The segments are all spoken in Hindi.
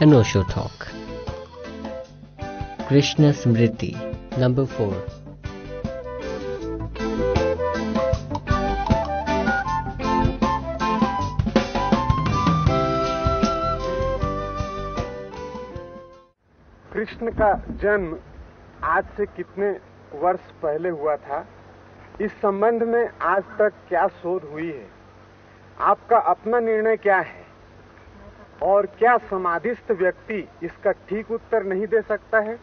an talk. Krishna Smriti, number 4. Krishna का जन्म आज से कितने वर्ष पहले हुआ था इस संबंध में आज तक क्या शोध हुई है आपका अपना निर्णय क्या है और क्या समाधिस्थ व्यक्ति इसका ठीक उत्तर नहीं दे सकता है?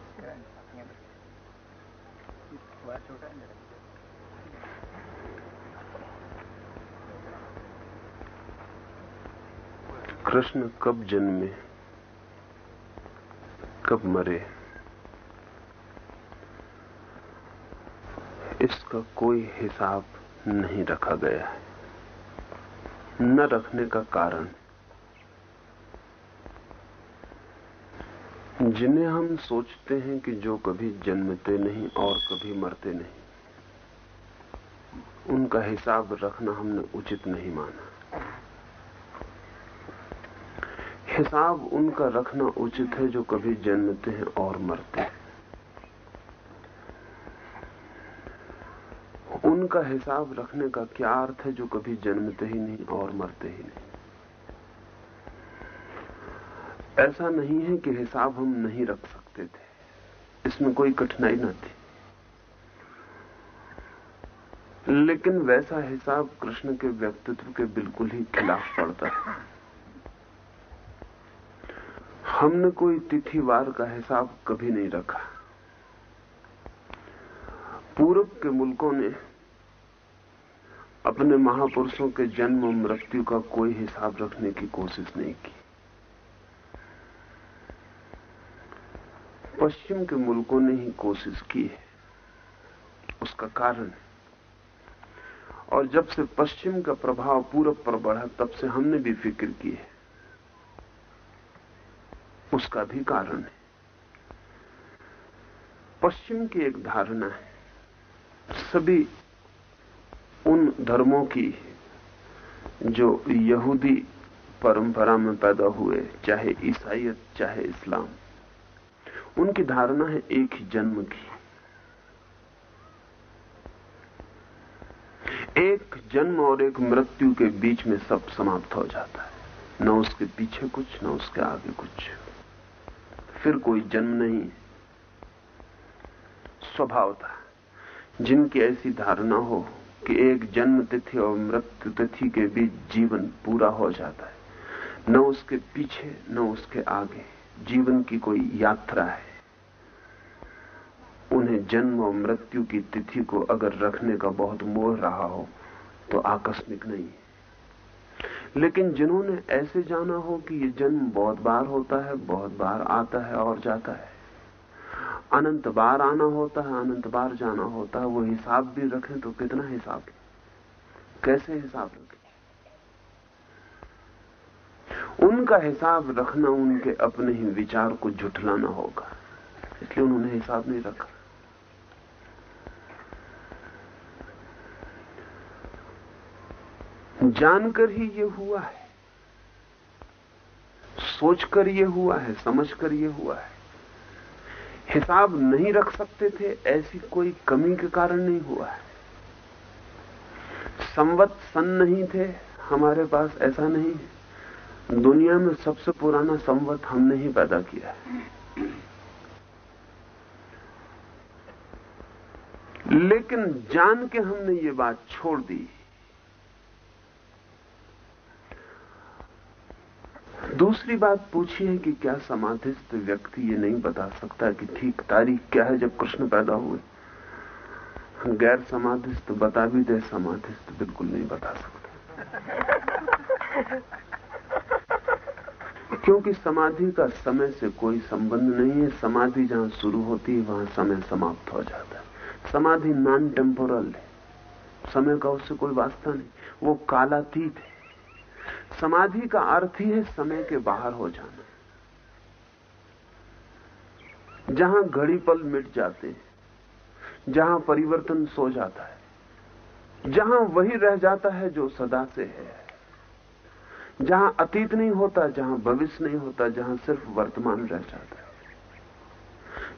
कृष्ण कब जन्मे? कब मरे? इसका कोई हिसाब नहीं रखा गया है। न रखने का कारण जिन्हें हम सोचते हैं कि जो कभी जन्मते नहीं और कभी मरते नहीं, उनका हिसाब रखना हमने उचित नहीं माना। हिसाब उनका रखना उचित है जो कभी जन्मते हैं और मरते हैं। उनका हिसाब रखने का क्या अर्थ है जो कभी जन्मते ही नहीं और मरते ही नहीं? ऐसा नहीं है कि हिसाब हम नहीं रख सकते थे। इसमें कोई कठिनाई न थी। लेकिन वैसा हिसाब कृष्ण के व्यक्तित्व के बिल्कुल ही खिलाफ पड़ता है हमने कोई तिथिवार का हिसाब कभी नहीं रखा। पूर्व के मुल्कों ने अपने महापुरुषों के जन्म और मृत्यु का कोई हिसाब रखने की कोशिश नहीं की। पश्चिम के मुल्कों ने ही कोशिश की है। उसका कारण है। और जब से पश्चिम का प्रभाव पूरब पर बढ़ा, तब से हमने भी फ़िक्र की है। उसका भी कारण है। पश्चिम की एक धारणा है। सभी उन धर्मों की जो यहूदी परंपरा में पैदा हुए, चाहे ईसाइत चाहे इस्लाम उनकी धारणा है एक ही जन्म की। एक जन्म और एक मृत्यु के बीच में सब समाप्त हो जाता है। न उसके पीछे कुछ, न उसके आगे कुछ। फिर कोई जन्म नहीं। स्वभाव था। जिनकी ऐसी धारणा हो कि एक जन्म तिथि और मृत्यु तिथि के बीच जीवन पूरा हो जाता है, न उसके पीछे, न उसके आगे। जीवन की कोई यात्रा है। उन्हें जन्म और मृत्यु की तिथि को अगर रखने का बहुत मोह रहा हो तो आकस्मिक नहीं। लेकिन जिन्होंने ऐसे जाना हो कि ये जन्म बहुत बार होता है, बहुत बार आता है और जाता है। अनंत बार आना होता है, अनंत बार जाना होता है, वो हिसाब भी रखें तो कितना हिसाब कैसे हिसाब रखें उनका हिसाब रखना, उनके अपने ही विचार को झुठलाना होगा। इसलिए उन्होंने हिसाब नहीं रखा। जानकर ही ये हुआ है। सोचकर ये हुआ है, समझकर ये हुआ है। हिसाब नहीं रख सकते थे, ऐसी कोई कमी के कारण नहीं हुआ है। संवत सन नहीं थे, हमारे पास ऐसा नहीं है। दुनिया में सबसे पुराना संवत हमने ही पैदा किया है। लेकिन जान के हमने ये बात छोड़ दी। दूसरी बात पूछी है कि क्या समाधिस्थ व्यक्ति ये नहीं बता सकता कि ठीक तारीख क्या है जब कृष्ण पैदा हुए? गैर समाधिस्थ बता भी दे, समाधिस्थ बिल्कुल नहीं बता सकता। क्योंकि समाधि का समय से कोई संबंध नहीं है, समाधि जहाँ शुरू होती है, वहाँ समय समाप्त हो जाता है। समाधि नॉन टेम्पोरल है। समय का उससे कोई वास्ता नहीं, वो कालातीत है। समाधि का अर्थ ही है समय के बाहर हो जाना। जहाँ घड़ी पल मिट जाते हैं, जहाँ परिवर्तन सो जाता है, जहाँ वही रह जाता है जो सदा से है। जहाँ अतीत नहीं होता, जहाँ भविष्य नहीं होता, जहाँ सिर्फ़ वर्तमान रह जाता है।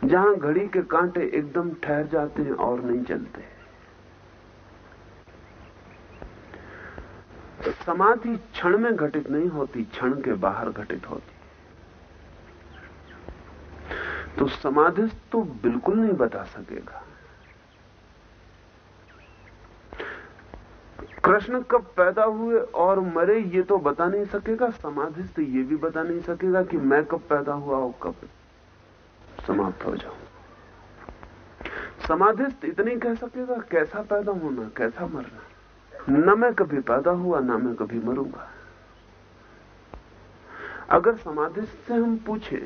जहाँ घड़ी के कांटे एकदम ठहर जाते हैं और नहीं चलते। समाधि क्षण में घटित नहीं होती, क्षण के बाहर घटित होती तो समाधि तो बिल्कुल नहीं बता सकेगा। कृष्ण कब पैदा हुए और मरे, ये तो बता नहीं सकेगा। समाधिस्थ ये भी बता नहीं सकेगा कि मैं कब पैदा हुआ और कब समाप्त हो जाऊँ। समाधिस्थ इतनी कह सकेगा, कैसा पैदा होना, कैसा मरना? न मैं कभी पैदा हुआ, ना मैं कभी मरूँगा। अगर समाधिस्थ से हम पूछे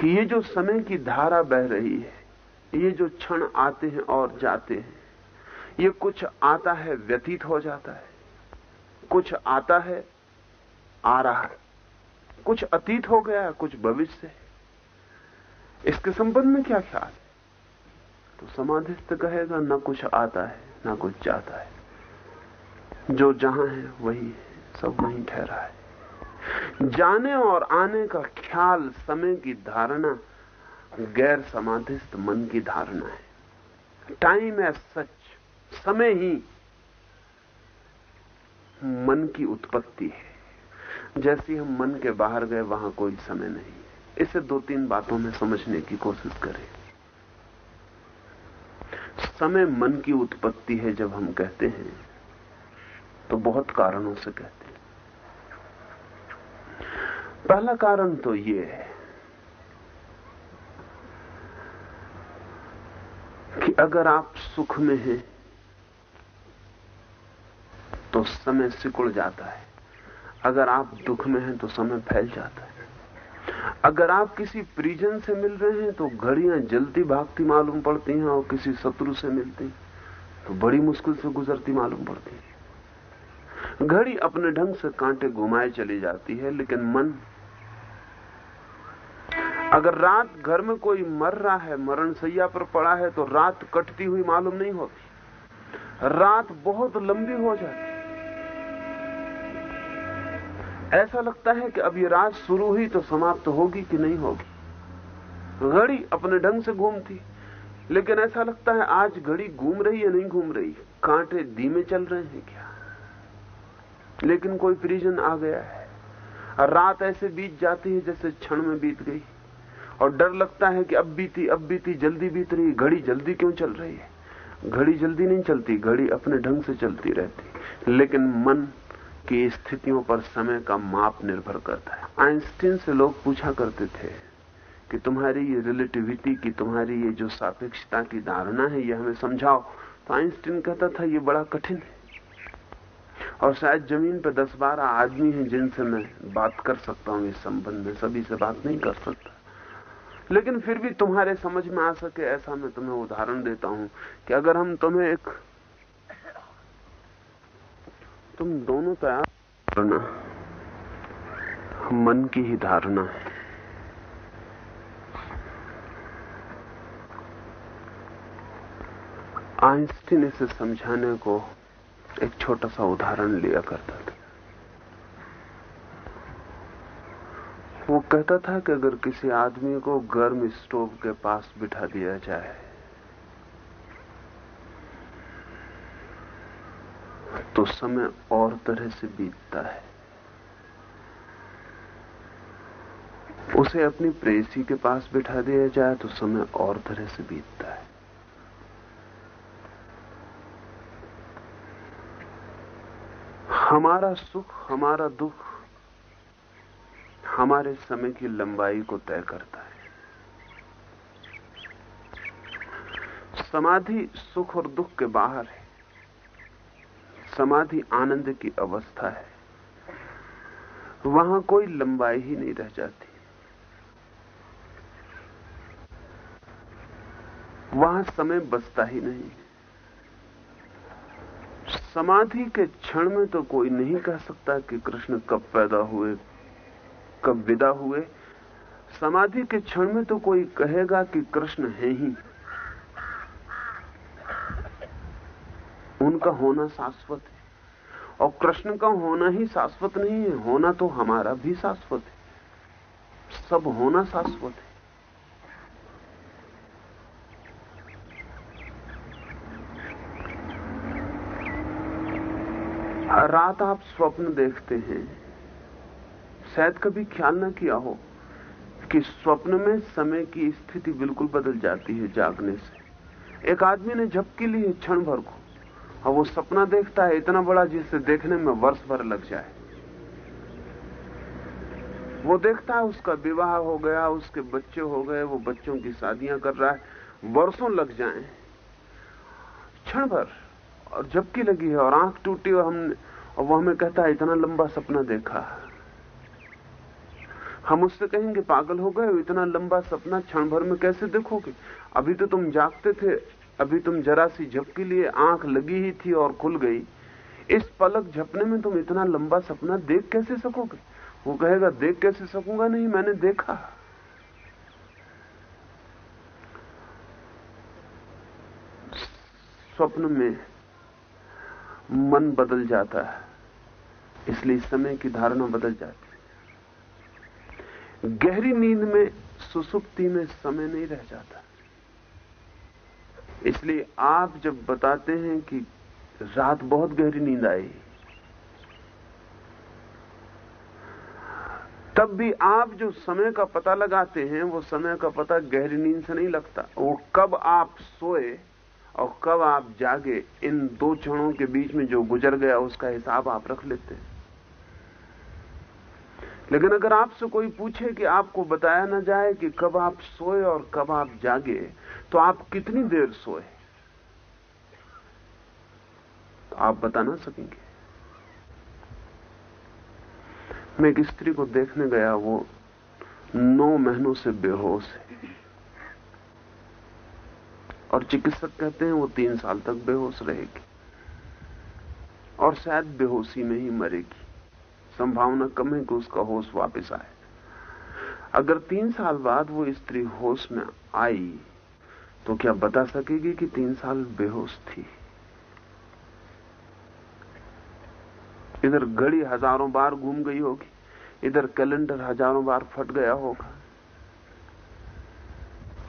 कि ये जो समय की धारा बह रही है, ये जो क्षण आते हैं और जाते हैं ये कुछ आता है, व्यतीत हो जाता है। कुछ आता है, आ रहा है। कुछ अतीत हो गया है कुछ भविष्य है। इसके संबंध में क्या ख्याल है? तो समाधिस्थ कहेगा, ना कुछ आता है, ना कुछ जाता है। जो जहाँ है, वही है। सब वहीं ठहरा है। जाने और आने का ख्याल समय की धारणा, गैर समाधिस्थ मन की धारणा है। टाइम एज सच समय ही मन की उत्पत्ति है। जैसे हम मन के बाहर गए, वहाँ कोई समय नहीं इसे दो तीन बातों में समझने की कोशिश करें। समय मन की उत्पत्ति है, जब हम कहते हैं तो बहुत कारणों से कहते हैं। पहला कारण तो यह है कि अगर आप सुख में हैं तो समय सिकुड़ जाता है। अगर आप दुख में हैं तो समय फैल जाता है। अगर आप किसी परिजन से मिल रहे हैं तो घड़ियाँ जलती भागती मालूम पड़ती हैं और किसी शत्रु से मिलती तो बड़ी मुश्किल से गुजरती मालूम पड़ती है। घड़ी अपने ढंग से कांटे घुमाए चली जाती है, लेकिन मन, अगर रात घर में कोई मर रहा है, मरण सैया पर पड़ा है तो रात कटती हुई मालूम नहीं होती। रात बहुत लंबी हो जाती ऐसा लगता है कि अब ये रात शुरू हुई तो समाप्त तो होगी कि नहीं होगी। घड़ी अपने ढंग से घूमती, लेकिन ऐसा लगता है आज घड़ी घूम रही है, नहीं घूम रही। कांटे धीमे चल रहे हैं क्या? लेकिन कोई प्रिजन आ गया है रात ऐसे बीत जाती है जैसे क्षण में बीत गई। और डर लगता है कि अब बीती अब बीती, जल्दी बीत रही घड़ी जल्दी क्यों चल रही है? घड़ी जल्दी नहीं चलती, घड़ी अपने ढंग से चलती रहती। लेकिन मन की स्थितियों पर समय का माप निर्भर करता है। आइंस्टीन से लोग पूछा करते थे कि तुम्हारी ये रिलेटिविटी की, तुम्हारी ये जो सापेक्षता की धारणा है, ये हमें समझाओ। तो आइंस्टीन कहता था, ये बड़ा कठिन है। और शायद ज़मीन पर दस बारह आदमी हैं जिनसे मैं बात कर सकता हूँ, इस संबंध में सभी से बात नहीं कर सकता। लेकिन फिर भी तुम्हारे समझ में आ सके ऐसा मैं तुम्हें उदाहरण देता हूँ कि अगर हम तुम्हें एक तुम दोनों तैयार करना मन की ही धारणा। है आइंस्टीन इसे समझाने को एक छोटा सा उदाहरण लिया करता था। वो कहता था कि अगर किसी आदमी को गर्म स्टोव के पास बिठा दिया जाए तो समय और तरह से बीतता है। उसे अपनी प्रेसी के पास बिठा दिया जाए तो समय और तरह से बीतता है। हमारा सुख, हमारा दुख हमारे समय की लंबाई को तय करता है। समाधि सुख और दुख के बाहर है। समाधि आनंद की अवस्था है। वहाँ कोई लंबाई ही नहीं रह जाती। वहाँ समय बचता ही नहीं। समाधि के क्षण में तो कोई नहीं कह सकता कि कृष्ण कब पैदा हुए, कब विदा हुए। समाधि के क्षण में तो कोई कहेगा कि कृष्ण है ही। उनका होना शाश्वत है। और कृष्ण का होना ही शाश्वत नहीं है, होना तो हमारा भी शाश्वत है। सब होना शाश्वत है। रात आप स्वप्न देखते हैं। शायद कभी ख्याल ना किया हो कि स्वप्न में समय की स्थिति बिल्कुल बदल जाती है जागने से। एक आदमी ने झपकी ली है क्षण भर को। और वो सपना देखता है, इतना बड़ा जिसे देखने में वर्ष भर लग जाए। वो देखता है, उसका विवाह हो गया, उसके बच्चे हो गए, वो बच्चों की शादियाँ कर रहा है, वर्षों लग जाए। क्षण भर, और झपकी लगी है, और आँख टूटी और हमने, और वो हमें कहता है, इतना लंबा सपना देखा। हम उससे कहेंगे, पागल हो गए इतना लंबा सपना क्षण भर में कैसे देखोगे? अभी तो तुम जागते थे अभी तुम जरा सी झपकी लिए, आँख लगी ही थी और खुल गई। इस पलक झपने में तुम इतना लंबा सपना देख कैसे सकोगे? वो कहेगा, देख कैसे सकूँगा नहीं, मैंने देखा। स्वप्न में मन बदल जाता है, इसलिए समय की धारणा बदल जाती है। गहरी नींद में, सुसुप्ति में समय नहीं रह जाता। इसलिए आप जब बताते हैं कि रात बहुत गहरी नींद आई, तब भी आप जो समय का पता लगाते हैं, वो समय का पता गहरी नींद से नहीं लगता। वो कब आप सोए और कब आप जागे, इन दो क्षणों के बीच में जो गुजर गया, उसका हिसाब आप रख लेते हैं। लेकिन अगर आपसे कोई पूछे कि आपको बताया ना जाए कि कब आप सोए और कब आप जागे तो आप कितनी देर सोए? तो आप बता ना सकेंगे। मैं एक स्त्री को देखने गया, वो नौ महीनों से बेहोश है। और चिकित्सक कहते हैं वो तीन साल तक बेहोश रहेगी। और शायद बेहोशी में ही मरेगी। संभावना कम है कि उसका होश वापस आए। अगर तीन साल बाद वो स्त्री होश में आई तो क्या बता सकेगी कि तीन साल बेहोश थी? इधर घड़ी हज़ारों बार घूम गई होगी, इधर कैलेंडर हज़ारों बार फट गया होगा।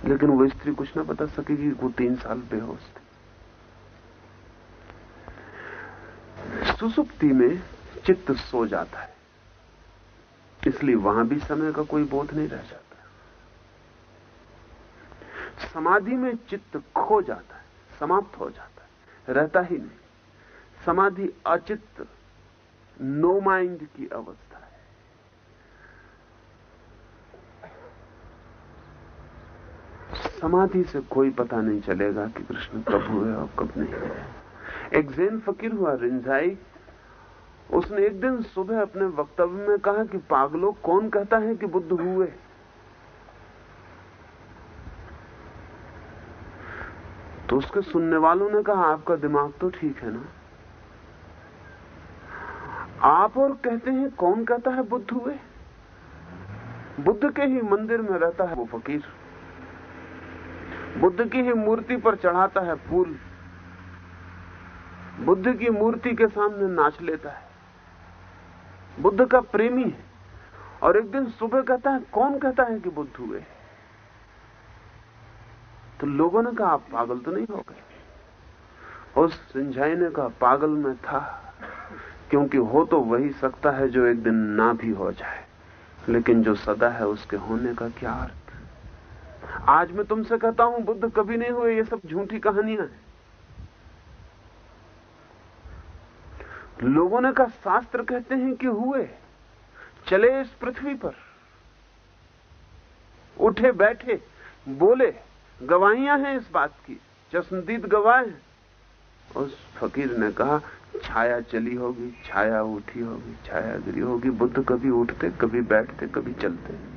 लेकिन वो स्त्री कुछ ना बता सकेगी वो तीन साल बेहोश थी। सुसुप्ति में चित्त सो जाता है। इसलिए वहाँ भी समय का कोई बोध नहीं रह जाता। समाधि में चित्त खो जाता है, समाप्त हो जाता है, रहता ही नहीं। समाधि अचित्त नो माइंड की अवस्था है। समाधि से कोई पता नहीं चलेगा कि कृष्ण कब हुए और कब नहीं हुए। एक जैन फकीर हुआ रिंझाई उसने एक दिन सुबह अपने वक्तव्य में कहा कि पागलों कौन कहता है कि बुद्ध हुए? तो उसके सुनने वालों ने कहा, आपका दिमाग तो ठीक है ना? आप और कहते हैं कौन कहता है बुद्ध हुए? बुद्ध के ही मंदिर में रहता है वो फकीर। बुद्ध की ही मूर्ति पर चढ़ाता है फूल। बुद्ध की मूर्ति के सामने नाच लेता है। बुद्ध का प्रेमी है। और एक दिन सुबह कहता है, कौन कहता है कि बुद्ध हुए? तो लोगों ने कहा, आप पागल तो नहीं हो गए? उस सिंझाई ने कहा, पागल में था, क्योंकि हो तो वही सकता है जो एक दिन ना भी हो जाए। लेकिन जो सदा है उसके होने का क्या अर्थ? आज मैं तुमसे कहता हूँ, बुद्ध कभी नहीं हुए, ये सब झूठी कहानियाँ हैं। लोगों ने कहा, शास्त्र कहते हैं कि हुए, चले इस पृथ्वी पर। उठे, बैठे, बोले, गवाहियाँ हैं इस बात की चश्मदीद गवाह हैं। उस फकीर ने कहा, छाया चली होगी, छाया उठी होगी, छाया गिरी होगी, बुद्ध कभी उठते, कभी बैठते, कभी चलते।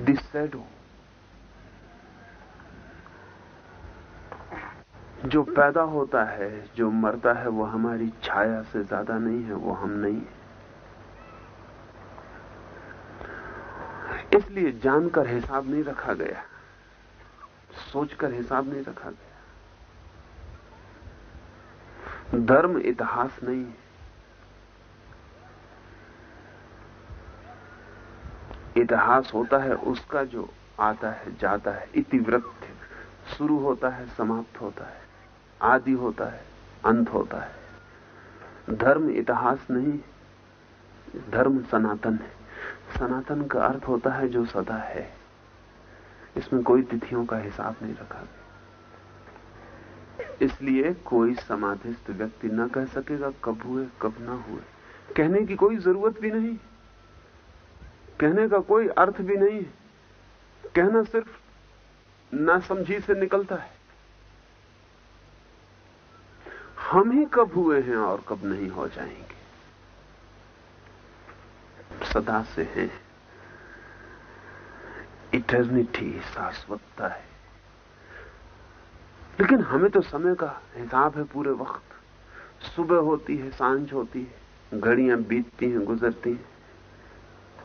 डिसेड जो पैदा होता है, जो मरता है, वो हमारी छाया से ज़्यादा नहीं है, वो हम नहीं है। इसलिए जानकर हिसाब नहीं रखा गया। सोचकर हिसाब नहीं रखा गया। धर्म इतिहास नहीं है। इतिहास होता है, उसका जो आता है, जाता है, इतिवृत्त शुरू होता है, समाप्त होता है। आदि होता है, अंत होता है। धर्म इतिहास नहीं, धर्म सनातन है। सनातन का अर्थ होता है जो सदा है। इसमें कोई तिथियों का हिसाब नहीं रखा गया। इसलिए कोई समाधिस्थ व्यक्ति न कह सकेगा, कब हुए, कब ना हुए। कहने की कोई ज़रूरत भी नहीं। कहने का कोई अर्थ भी नहीं। कहना सिर्फ़ नासमझी से निकलता है। हम ही कब हुए हैं और कब नहीं हो जाएँगे? सदा से हैं। इटर्निटी शाश्वतता है। लेकिन हमें तो समय का हिसाब है पूरे वक्त। सुबह होती है, साँझ होती है, घड़ियाँ बीतती हैं, गुजरती हैं।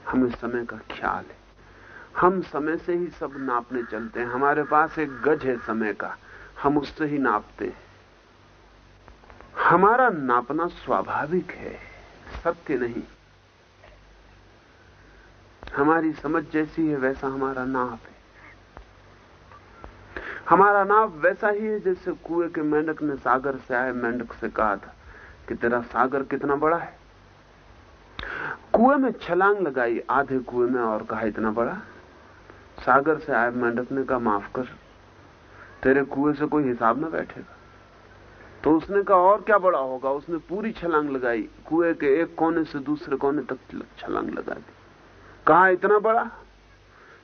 हमें समय का ख्याल है। हम समय से ही सब नापने चलते हैं। हमारे पास एक गज है समय का। हम उससे ही नापते हैं। हमारा नापना स्वाभाविक है सत्य नहीं। हमारी समझ जैसी है, वैसा हमारा नाप है। हमारा नाप वैसा ही है जैसे कुएँ के मेंढक ने सागर से आए मेंढक से कहा था कि तेरा सागर कितना बड़ा है। कुएँ में छलांग लगाई, आधे कुएँ में और कहा, इतना बड़ा? सागर से आए मेंढक ने कहा, माफ़ कर, तेरे कुएँ से कोई हिसाब ना बैठेगा। तो उसने कहा, और क्या बड़ा होगा? उसने पूरी छलांग लगाई। कुएँ के एक कोने से दूसरे कोने तक छलांग लगा दी। कहा, इतना बड़ा?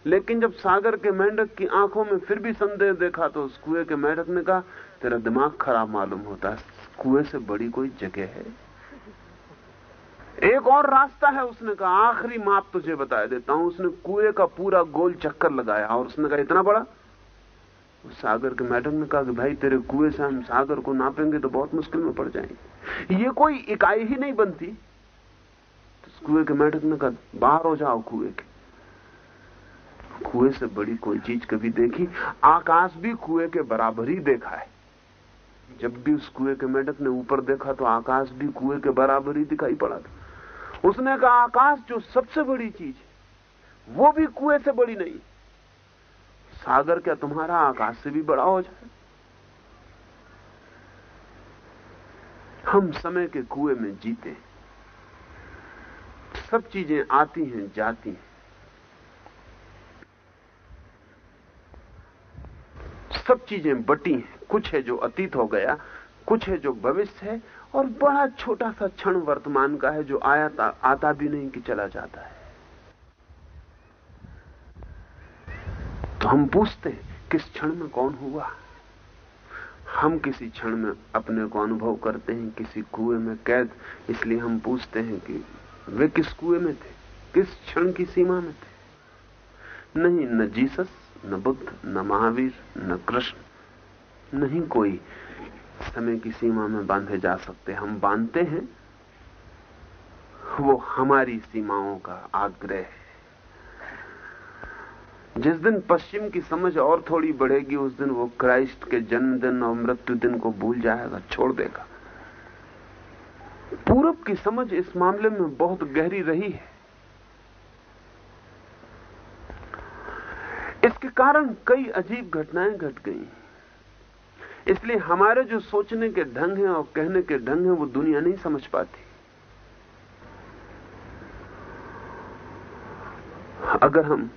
लेकिन जब सागर के मेंढक की आँखों में फिर भी संदेह देखा तो उस कुएँ के मेंढक ने कहा, तेरा दिमाग खराब मालूम होता है। कुएँ से बड़ी कोई जगह है। एक और रास्ता है, उसने कहा। आखिरी माप तुझे बता देता हूँ। उसने कुएँ का पूरा गोल चक्कर लगाया और उसने कहा, इतना बड़ा? सागर के मैडम ने कहा कि भाई, तेरे कुएँ से हम सागर को नापेंगे तो बहुत मुश्किल में पड़ जाएँगे। ये कोई इकाई ही नहीं बनती। तो कुएँ के मैडम ने कहा, बाहर हो जाओ कुएँ के। कुएँ से बड़ी कोई चीज़ कभी देखी? आकाश भी कुएँ के बराबर ही देखा है। जब भी उस कुएँ के मेढक ने ऊपर देखा तो आकाश भी कुएँ के बराबर ही दिखाई पड़ा था। उसने कहा, आकाश जो सबसे बड़ी चीज़ है, वो भी कुएँ से बड़ी नहीं सागर क्या तुम्हारा आकाश से भी बड़ा हो जाए? हम समय के कुएँ में जीते सब चीज़ें आती हैं, जाती हैं। सब चीज़ें बटी हैं। कुछ है जो अतीत हो गया, कुछ है जो भविष्य है, और बड़ा छोटा सा क्षण वर्तमान का है जो आया आता भी नहीं कि चला जाता है। तो हम पूछते हैं, किस क्षण में कौन हुआ? हम किसी क्षण में अपने को अनुभव करते हैं, किसी कुएँ में कैद, इसलिए हम पूछते हैं कि वे किस कुएँ में थे? किस क्षण की सीमा में थे? नहीं, न जीसस, न बुद्ध, न महावीर, न कृष्ण, नहीं कोई समय की सीमा में बांधे जा सकते। हम बांधते हैं, वो हमारी सीमाओं का आग्रह है। जिस दिन पश्चिम की समझ और थोड़ी बढ़ेगी, उस दिन वो क्राइस्ट के जन्मदिन और मृत्यु दिन को भूल जाएगा, छोड़ देगा। पूरब की समझ इस मामले में बहुत गहरी रही है। इसके कारण कई अजीब घटनाएँ घट गई। इसलिए हमारे जो सोचने के ढंग हैं और कहने के ढंग हैं, वो दुनिया नहीं समझ पाती। अगर हम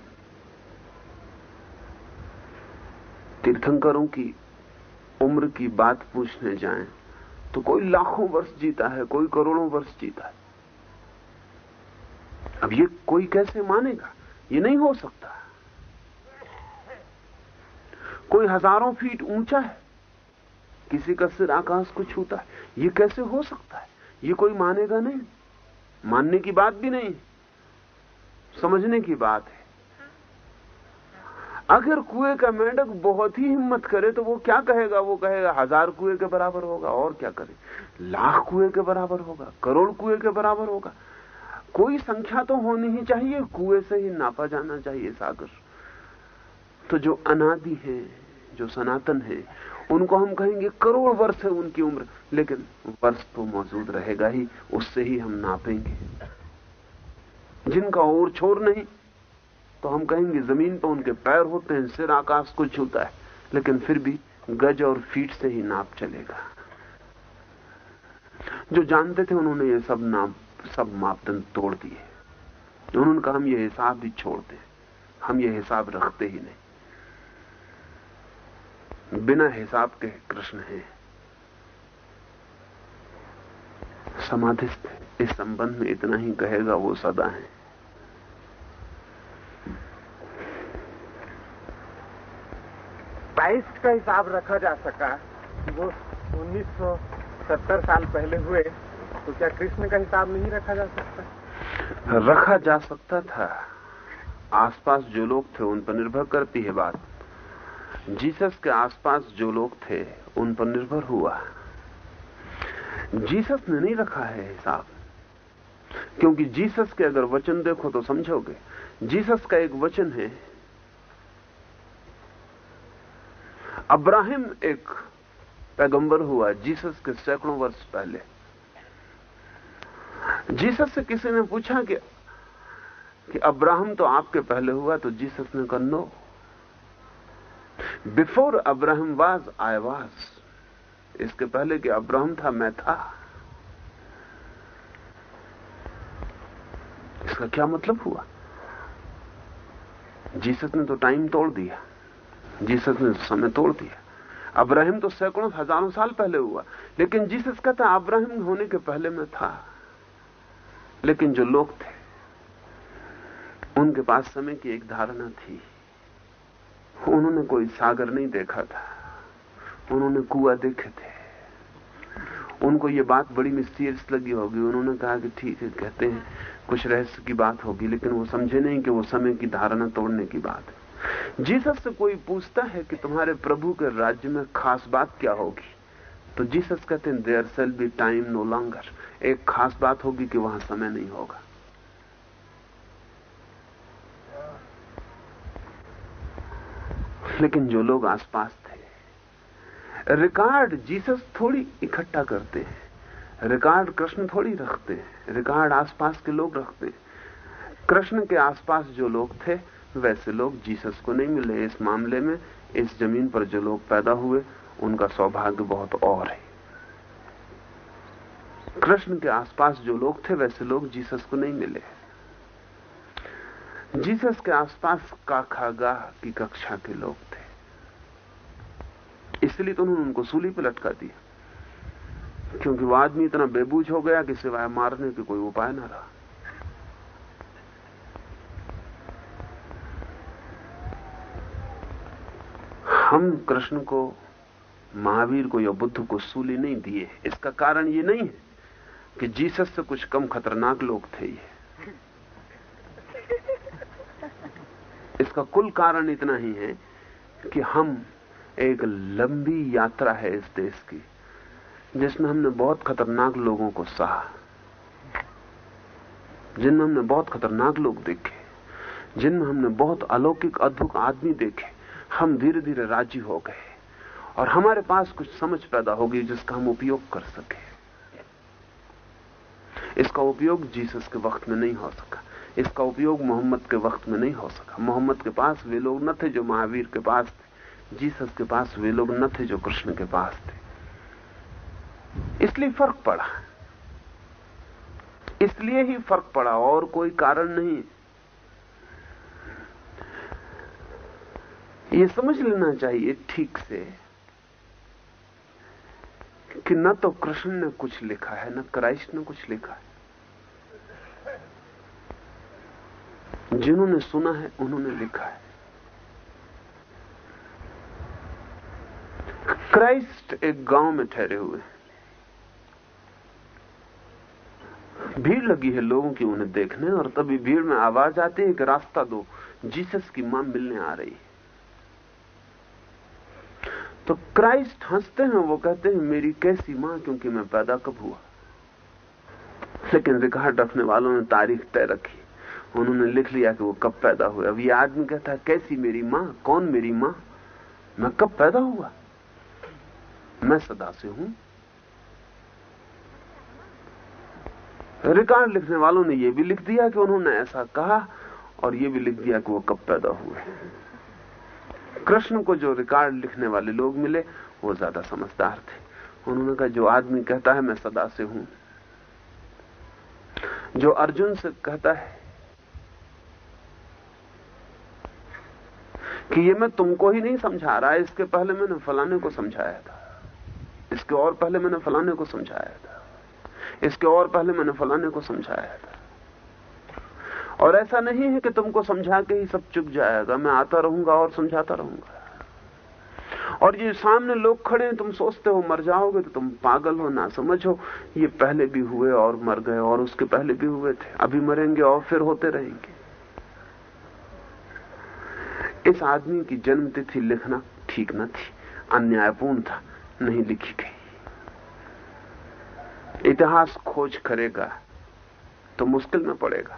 तीर्थंकरों की उम्र की बात पूछने जाएँ तो कोई लाखों वर्ष जीता है, कोई करोड़ों वर्ष जीता है। अब ये कोई कैसे मानेगा? ये नहीं हो सकता। कोई हज़ारों फीट ऊँचा है, किसी का सिर आकाश को छूता है, ये कैसे हो सकता है? ये कोई मानेगा नहीं। मानने की बात भी नहीं, समझने की बात है। अगर कुएँ का मेंढक बहुत ही हिम्मत करे तो वो क्या कहेगा? वो कहेगा, हज़ार कुएँ के बराबर होगा, और क्या करे? लाख कुएँ के बराबर होगा, करोड़ कुएँ के बराबर होगा। कोई संख्या तो होनी ही चाहिए, कुएँ से ही नापा जाना चाहिए सागर। तो जो अनादि है, जो सनातन है, उनको हम कहेंगे करोड़ वर्ष है उनकी उम्र, लेकिन वर्ष तो मौजूद रहेगा ही, उससे ही हम नापेंगे। जिनका और छोर नहीं तो हम कहेंगे, ज़मीन पर उनके पैर होते हैं, सिर आकाश को छूता है, लेकिन फिर भी गज और फीट से ही नाप चलेगा। जो जानते थे, उन्होंने ये सब नाप, सब मापदंड तोड़ दिए। उन्होंने कहा, हम ये हिसाब भी छोड़ दें, हम ये हिसाब रखते ही नहीं। बिना हिसाब के कृष्ण है। समाधिस्थ, इस संबंध में इतना ही कहेगा, वो सदा है। क्राइस्ट का हिसाब रखा जा सका। वो 1970 साल पहले हुए तो क्या कृष्ण का हिसाब नहीं रखा जा सकता? रखा जा सकता था। आसपास जो लोग थे, उन पर निर्भर करती है बात। जीसस के आसपास जो लोग थे, उन पर निर्भर हुआ। जीसस ने नहीं रखा है हिसाब। क्योंकि जीसस के अगर वचन देखो तो समझोगे। जीसस का एक वचन है अब्राहिम एक पैगंबर हुआ जीसस के सैकड़ों वर्ष पहले। जीसस से किसी ने पूछा कि कि अब्राहम तो आपके पहले हुआ तो जीसस ने कहा, no. Before Abraham was I was इसके पहले कि अब्राहम था, मैं था। इसका क्या मतलब हुआ? जीसस ने तो टाइम तोड़ दिया। जीसस ने समय तोड़ दिया। अब्राहिम तो सैकड़ों, हज़ारों साल पहले हुआ। लेकिन जीसस कहता अब्राहिम होने के पहले मैं था। लेकिन जो लोग थे, उनके पास समय की एक धारणा थी। उन्होंने कोई सागर नहीं देखा था। उन्होंने कुआ देखे थे। उनको ये बात बड़ी मिस्टीरियस लगी होगी। उन्होंने कहा कि ठीक है, कहते हैं, कुछ रहस्य की बात होगी, लेकिन वो समझे नहीं कि वो समय की धारणा तोड़ने की बात है। जीसस से कोई पूछता है कि तुम्हारे प्रभु के राज्य में खास बात क्या होगी? तो जीसस कहते हैं there shall be time no longer एक खास बात होगी कि वहाँ समय नहीं होगा। लेकिन जो लोग आसपास थे, रिकॉर्ड जीसस थोड़ी इकट्ठा करते हैं। रिकॉर्ड कृष्ण थोड़ी रखते हैं। रिकॉर्ड आसपास के लोग रखते हैं। कृष्ण के आसपास जो लोग थे वैसे लोग जीसस को नहीं मिले। इस मामले में इस ज़मीन पर जो लोग पैदा हुए, उनका सौभाग्य बहुत और है। कृष्ण के आसपास जो लोग थे, वैसे लोग जीसस को नहीं मिले। जीसस के आसपास काखागाह की कक्षा के लोग थे। इसलिए तो उन्होंने उनको सूली पर लटका दिया। क्योंकि वो आदमी इतना बेबूझ हो गया कि सिवाय मारने के कोई उपाय ना रहा। हम कृष्ण को, महावीर को या बुद्ध को सूली नहीं दिए इसका कारण ये नहीं है कि जीसस से कुछ कम खतरनाक लोग थे ये। इसका कुल कारण इतना ही है कि हम एक लंबी यात्रा है इस देश की, जिसमें हमने बहुत खतरनाक लोगों को सहा, जिनमें हमने बहुत खतरनाक लोग देखे, जिनमें हमने बहुत अलौकिक, अद्भुत आदमी देखे। हम धीरे धीरे राज़ी हो गए और हमारे पास कुछ समझ पैदा होगी जिसका हम उपयोग कर सके। इसका उपयोग जीसस के वक्त में नहीं हो सका। इसका उपयोग मोहम्मद के वक्त में नहीं हो सका। मोहम्मद के पास वे लोग न थे जो महावीर के पास थे। जीसस के पास वे लोग न थे जो कृष्ण के पास थे। इसलिए फ़र्क पड़ा। इसलिए ही फ़र्क पड़ा और कोई कारण नहीं। ये समझ लेना चाहिए ठीक से कि न तो कृष्ण ने कुछ लिखा है, न क्राइस्ट ने कुछ लिखा है। जिन्होंने सुना है, उन्होंने लिखा है। क्राइस्ट एक गाँव में ठहरे हुए भीड़ लगी है लोगों की उन्हें देखने, और तभी भीड़ में आवाज़ आती है कि रास्ता दो, जीसस की माँ मिलने आ रही है। तो क्राइस्ट हँसते हैं, वो कहते हैं, मेरी कैसी माँ, क्योंकि मैं पैदा कब हुआ? लेकिन रिकॉर्ड रखने वालों ने तारीख तय रखी। उन्होंने लिख लिया कि वो कब पैदा हुए। अब ये आदमी कहता है, कैसी मेरी माँ? कौन मेरी माँ? मैं कब पैदा हुआ? मैं सदा से हूँ। रिकॉर्ड लिखने वालों ने यह भी लिख दिया कि उन्होंने ऐसा कहा और यह भी लिख दिया कि वो कब पैदा हुए। कृष्ण को जो रिकॉर्ड लिखने वाले लोग मिले, वो ज़्यादा समझदार थे। उन्होंने कहा, जो आदमी कहता है, मैं सदा से हूँ। जो अर्जुन से कहता है कि ये मैं तुमको ही नहीं समझा रहा, इसके पहले मैंने फलाने को समझाया था। इसके और पहले मैंने फलाने को समझाया था। इसके और पहले मैंने फलाने को समझाया था। और ऐसा नहीं है कि तुमको समझा के ही सब चुप जाएगा। मैं आता रहूँगा और समझाता रहूँगा। और ये सामने लोग खड़े हैं, तुम सोचते हो मर जाओगे तो तुम पागल हो ना समझो ये पहले भी हुए और मर गए और उसके पहले भी हुए थे। अभी मरेंगे और फिर होते रहेंगे। इस आदमी की जन्म तिथि लिखना ठीक न थी। अन्यायपूर्ण था, नहीं लिखी गई। इतिहास खोज करेगा तो मुश्किल में पड़ेगा।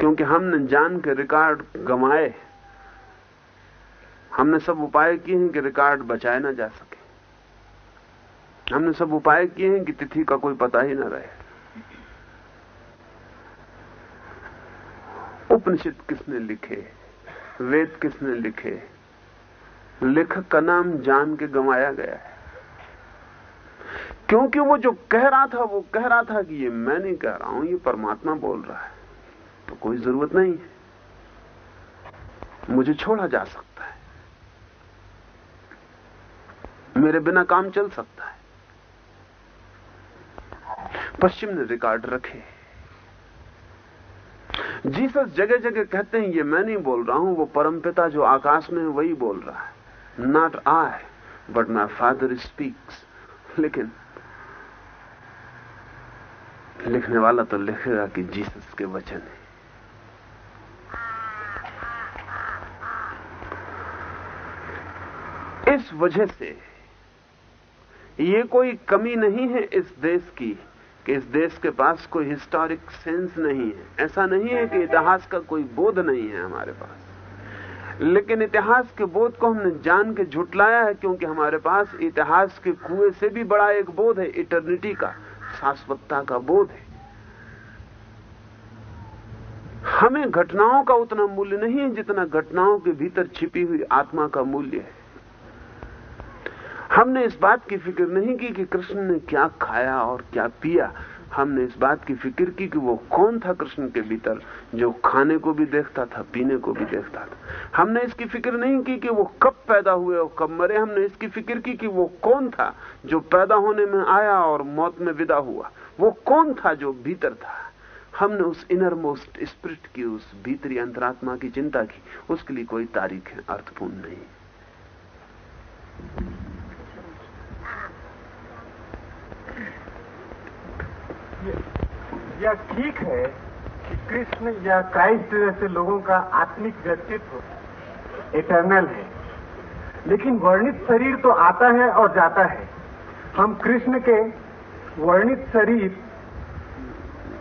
क्योंकि हमने जान के रिकॉर्ड गंवाए। हमने सब उपाय किए हैं कि रिकॉर्ड बचाए ना जा सके। हमने सब उपाय किए हैं कि तिथि का कोई पता ही ना रहे। उपनिषद किसने लिखे? वेद किसने लिखे? लेखक का नाम जान के गंवाया गया है। क्योंकि वो जो कह रहा था, वो कह रहा था कि ये मैं नहीं कह रहा हूँ, ये परमात्मा बोल रहा है। तो कोई ज़रूरत नहीं है। मुझे छोड़ा जा सकता है। मेरे बिना काम चल सकता है। पश्चिम ने रिकॉर्ड रखे। जीसस जगह जगह कहते हैं, ये मैं नहीं बोल रहा हूँ, वो परमपिता जो आकाश में है, वही बोल रहा है। Not I but my father speaks लेकिन, लिखने वाला तो लिखेगा कि जीसस के वचन है। इस वजह से ये कोई कमी नहीं है इस देश की, कि इस देश के पास कोई हिस्टोरिक सेंस नहीं है। ऐसा नहीं है कि इतिहास का कोई बोध नहीं है हमारे पास। लेकिन इतिहास के बोध को हमने जान के झुटलाया है क्योंकि हमारे पास इतिहास के कुएँ से भी बड़ा एक बोध है इटर्निटी का, शाश्वतता का बोध है। हमें घटनाओं का उतना मूल्य नहीं है जितना घटनाओं के भीतर छिपी हुई आत्मा का मूल्य है। हमने इस बात की फ़िक्र नहीं की कि कृष्ण ने क्या खाया और क्या पिया। हमने इस बात की फ़िक्र की कि वो कौन था कृष्ण के भीतर जो खाने को भी देखता था, पीने को भी देखता था। हमने इसकी फ़िक्र नहीं की कि वो कब पैदा हुए और कब मरे। हमने इसकी फ़िक्र की कि वो कौन था जो पैदा होने में आया और मौत में विदा हुआ। वो कौन था जो भीतर था। हमने उस इनर मोस्ट स्पिरिट की, उस भीतरी अंतरात्मा की चिंता की। उसके लिए कोई तारीख है अर्थपूर्ण नहीं। यह ठीक है कि कृष्ण या क्राइस्ट जैसे लोगों का आत्मिक व्यक्तित्व इटर्नल है। लेकिन वर्णित शरीर तो आता है और जाता है। हम कृष्ण के वर्णित शरीर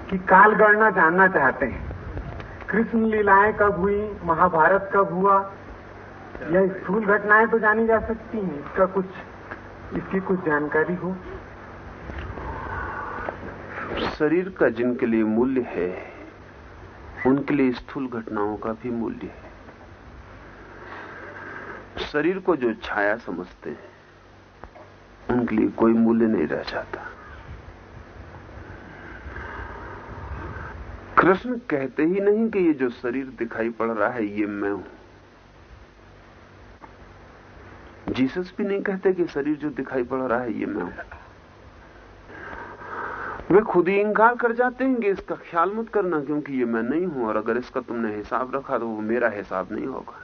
की कालगणना जानना चाहते हैं। कृष्ण लीलाएँ कब हुई, महाभारत कब हुआ यह स्थूल घटनाएँ तो जानी जा सकती हैं, इसका कुछ, इसकी कुछ जानकारी हो। शरीर का जिनके लिए मूल्य है, उनके लिए स्थूल घटनाओं का भी मूल्य है। शरीर को जो छाया समझते हैं, उनके लिए कोई मूल्य नहीं रह जाता। कृष्ण कहते ही नहीं कि ये जो शरीर दिखाई पड़ रहा है, ये मैं हूँ। जीसस भी नहीं कहते कि शरीर जो दिखाई पड़ रहा है, ये मैं हूँ। वे खुद ही इंकार कर जाते हैं कि इसका ख्याल मत करना क्योंकि ये मैं नहीं हूँ और अगर इसका तुमने हिसाब रखा तो वो मेरा हिसाब नहीं होगा।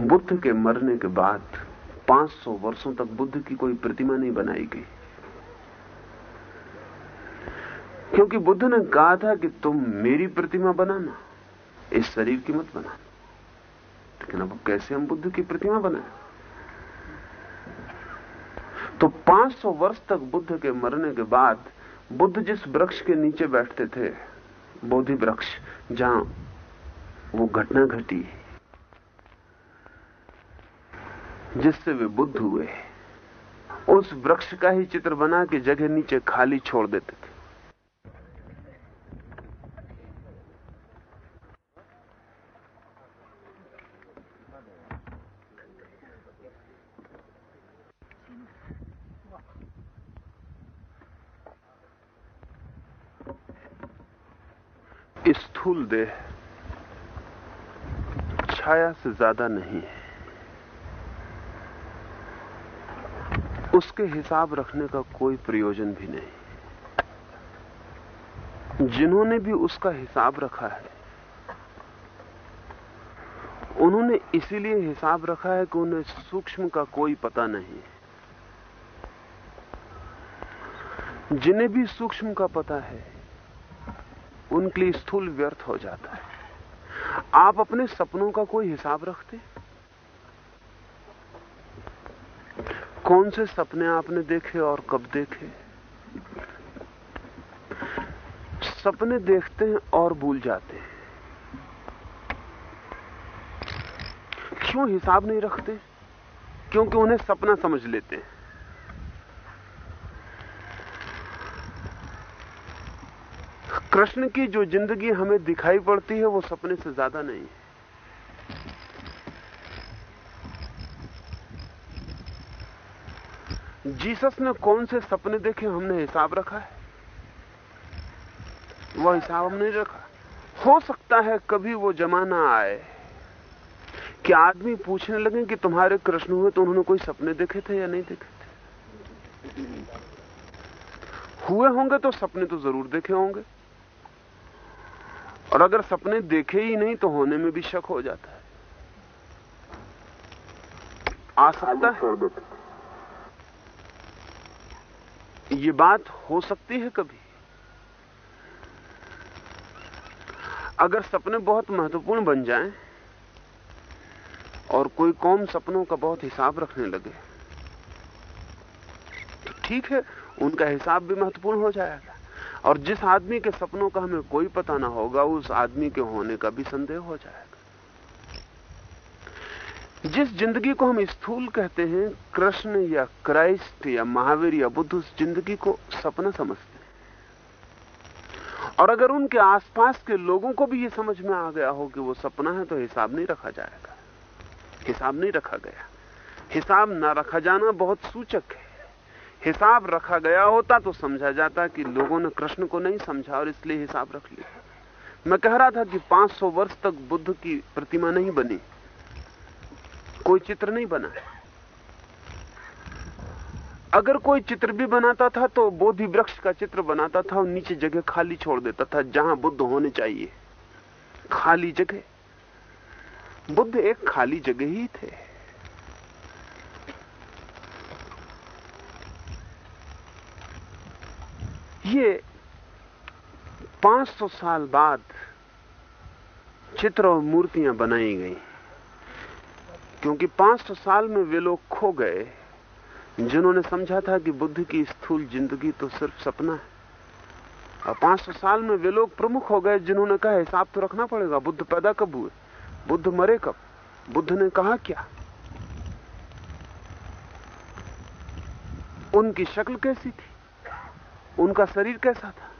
बुद्ध के मरने के बाद 500 वर्षों तक बुद्ध की कोई प्रतिमा नहीं बनाई गई। क्योंकि बुद्ध ने कहा था कि तुम मेरी प्रतिमा बनाना, इस शरीर की मत बनाना लेकिन अब कैसे हम बुद्ध की प्रतिमा बनाए? तो 500 वर्ष तक बुद्ध के मरने के बाद बुद्ध जिस वृक्ष के नीचे बैठते थे, बोधि वृक्ष, जहाँ वो घटना घटी, जिससे वे बुद्ध हुए, उस वृक्ष का ही चित्र बना के जगह नीचे खाली छोड़ देते थे। स्थूल देह छाया से ज़्यादा नहीं है। उसके हिसाब रखने का कोई प्रयोजन भी नहीं। जिन्होंने भी उसका हिसाब रखा है, उन्होंने इसीलिए हिसाब रखा है कि उन्हें सूक्ष्म का कोई पता नहीं जिन्हें भी सूक्ष्म का पता है उनके लिए स्थूल व्यर्थ हो जाता है। आप अपने सपनों का कोई हिसाब रखते? कौन से सपने आपने देखे और कब देखे? सपने देखते हैं और भूल जाते हैं। क्यों हिसाब नहीं रखते? क्योंकि उन्हें सपना समझ लेते हैं। कृष्ण की जो ज़िंदगी हमें दिखाई पड़ती है, वो सपने से ज़्यादा नहीं है। जीसस ने कौन से सपने देखे, हमने हिसाब रखा है। वो हिसाब हमने रखा। हो सकता है कभी वो जमाना आए कि आदमी पूछने लगे कि तुम्हारे कृष्ण हुए तो उन्होंने कोई सपने देखे थे या नहीं देखे थे? हुए होंगे तो सपने तो ज़रूर देखे होंगे। और अगर सपने देखे ही नहीं तो होने में भी शक हो जाता है। आ सकता है? ये बात हो सकती है कभी। अगर सपने बहुत महत्वपूर्ण बन जाएँ और कोई कौम सपनों का बहुत हिसाब रखने लगे तो ठीक है, उनका हिसाब भी महत्वपूर्ण हो जाएगा। और जिस आदमी के सपनों का हमें कोई पता ना होगा, उस आदमी के होने का भी संदेह हो जाएगा। जिस ज़िंदगी को हम स्थूल कहते हैं, कृष्ण या क्राइस्ट या महावीर या बुद्ध, उस ज़िंदगी को सपना समझते हैं। और अगर उनके आसपास के लोगों को भी ये समझ में आ गया हो कि वो सपना है तो हिसाब नहीं रखा जाएगा। हिसाब नहीं रखा गया। हिसाब ना रखा जाना बहुत सूचक है। हिसाब रखा गया होता तो समझा जाता कि लोगों ने कृष्ण को नहीं समझा और इसलिए हिसाब रख लिया। मैं कह रहा था कि 500 वर्ष तक बुद्ध की प्रतिमा नहीं बनी। कोई चित्र नहीं बना। अगर कोई चित्र भी बनाता था तो बोधि वृक्ष का चित्र बनाता था और नीचे जगह खाली छोड़ देता था, जहाँ बुद्ध होने चाहिए। खाली जगह। बुद्ध एक खाली जगह ही थे। ये 500 साल बाद चित्र और मूर्तियाँ बनाई गई। क्योंकि 500 साल में वे लोग खो गए, जिन्होंने समझा था कि बुद्ध की स्थूल ज़िंदगी तो सिर्फ़ सपना है। और 500 साल में वे लोग प्रमुख हो गए, जिन्होंने कहा, हिसाब तो रखना पड़ेगा, बुद्ध पैदा कब हुए? बुद्ध मरे कब? बुद्ध ने कहा क्या? उनकी शक्ल कैसी थी? उनका शरीर कैसा था?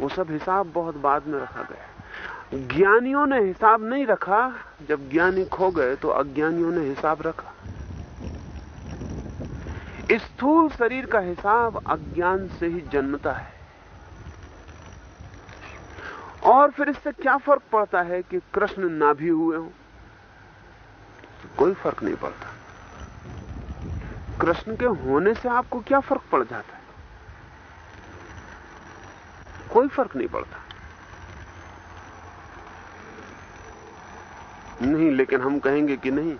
वो सब हिसाब बहुत बाद में रखा गया। ज्ञानियों ने हिसाब नहीं रखा। जब ज्ञानी खो गए तो अज्ञानियों ने हिसाब रखा। स्थूल शरीर का हिसाब अज्ञान से ही जन्मता है। और फिर इससे क्या फ़र्क पड़ता है कि कृष्ण ना भी हुए हो? कोई फ़र्क नहीं पड़ता। कृष्ण के होने से आपको क्या फ़र्क पड़ जाता है? कोई फ़र्क नहीं पड़ता। नहीं, लेकिन हम कहेंगे कि नहीं,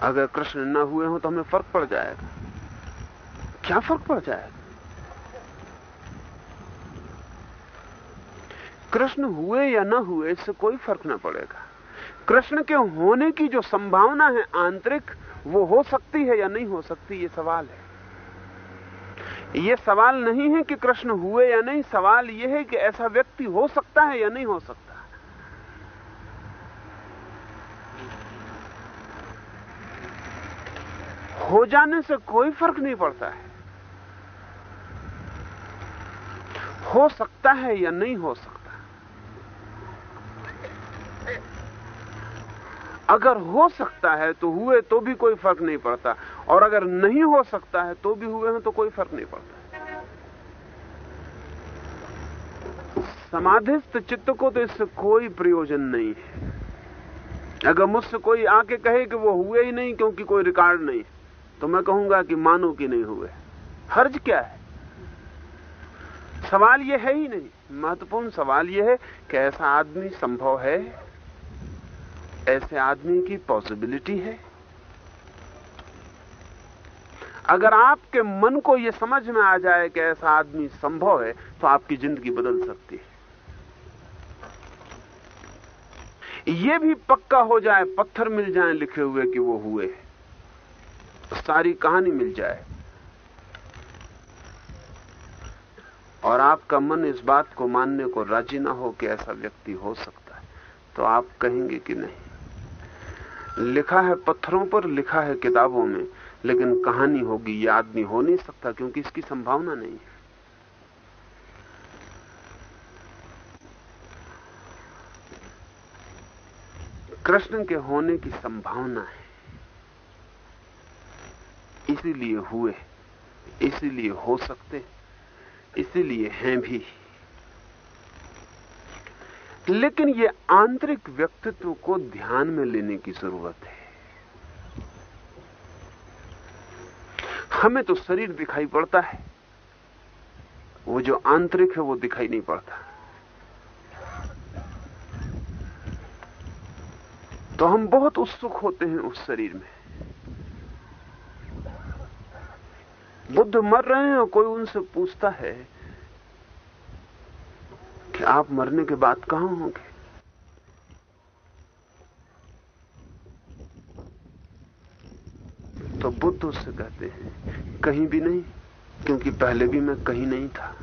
अगर कृष्ण न हुए हो तो हमें फ़र्क पड़ जाएगा। क्या फ़र्क पड़ जाएगा? कृष्ण हुए या न हुए, इससे कोई फ़र्क ना पड़ेगा। कृष्ण के होने की जो संभावना है आंतरिक वो हो सकती है या नहीं हो सकती, ये सवाल है। ये सवाल नहीं है कि कृष्ण हुए या नहीं, सवाल यह है कि ऐसा व्यक्ति हो सकता है या नहीं हो सकता। हो जाने से कोई फ़र्क नहीं पड़ता है। हो सकता है या नहीं हो सकता। अगर हो सकता है तो हुए तो भी कोई फ़र्क नहीं पड़ता। और अगर नहीं हो सकता है तो भी हुए हैं तो कोई फ़र्क नहीं पड़ता। समाधिस्थ चित्त को तो इससे कोई प्रयोजन नहीं है। अगर मुझसे कोई आके कहे कि वो हुए ही नहीं क्योंकि कोई रिकॉर्ड नहीं तो मैं कहूँगा कि मानो कि नहीं हुए। हर्ज क्या है? सवाल यह है ही नहीं। महत्वपूर्ण सवाल यह है कि ऐसा आदमी संभव है? ऐसे आदमी की पॉसिबिलिटी है? अगर आपके मन को यह समझ में आ जाए कि ऐसा आदमी संभव है तो आपकी ज़िंदगी बदल सकती है। यह भी पक्का हो जाए, पत्थर मिल जाए लिखे हुए कि वो हुए सारी कहानी मिल जाए। और आपका मन इस बात को मानने को राज़ी ना हो कि ऐसा व्यक्ति हो सकता है। तो आप कहेंगे कि नहीं। लिखा है पत्थरों पर, लिखा है किताबों में, लेकिन कहानी होगी यह आदमी हो नहीं सकता, क्योंकि इसकी संभावना नहीं है। कृष्ण के होने की संभावना है। इसीलिए हुए, इसीलिए हो सकते, इसीलिए हैं भी। लेकिन ये आंतरिक व्यक्तित्व को ध्यान में लेने की ज़रूरत है। हमें तो शरीर दिखाई पड़ता है। वो जो आंतरिक है, वो दिखाई नहीं पड़ता। तो हम बहुत उत्सुक होते हैं उस शरीर में। बुद्ध मर रहे हैं और कोई उनसे पूछता है कि आप मरने के बाद कहाँ होंगे? तो बुद्ध उससे कहते हैं, कहीं भी नहीं, क्योंकि पहले भी मैं कहीं नहीं था।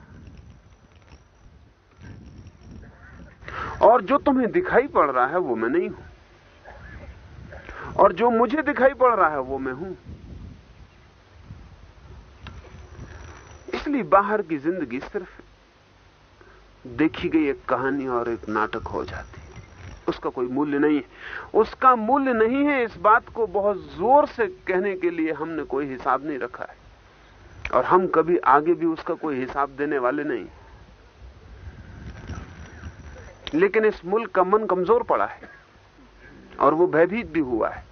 और जो तुम्हें दिखाई पड़ रहा है, वो मैं नहीं हूँ। और जो मुझे दिखाई पड़ रहा है, वो मैं हूँ। इसलिए बाहर की ज़िंदगी सिर्फ़ देखी गई एक कहानी और एक नाटक हो जाती उसका कोई मूल्य नहीं है। उसका मूल्य नहीं है इस बात को बहुत ज़ोर से कहने के लिए हमने कोई हिसाब नहीं रखा है। और हम कभी आगे भी उसका कोई हिसाब देने वाले नहीं। लेकिन इस मुल्क का मन कमज़ोर पड़ा है और वो भयभीत भी हुआ है।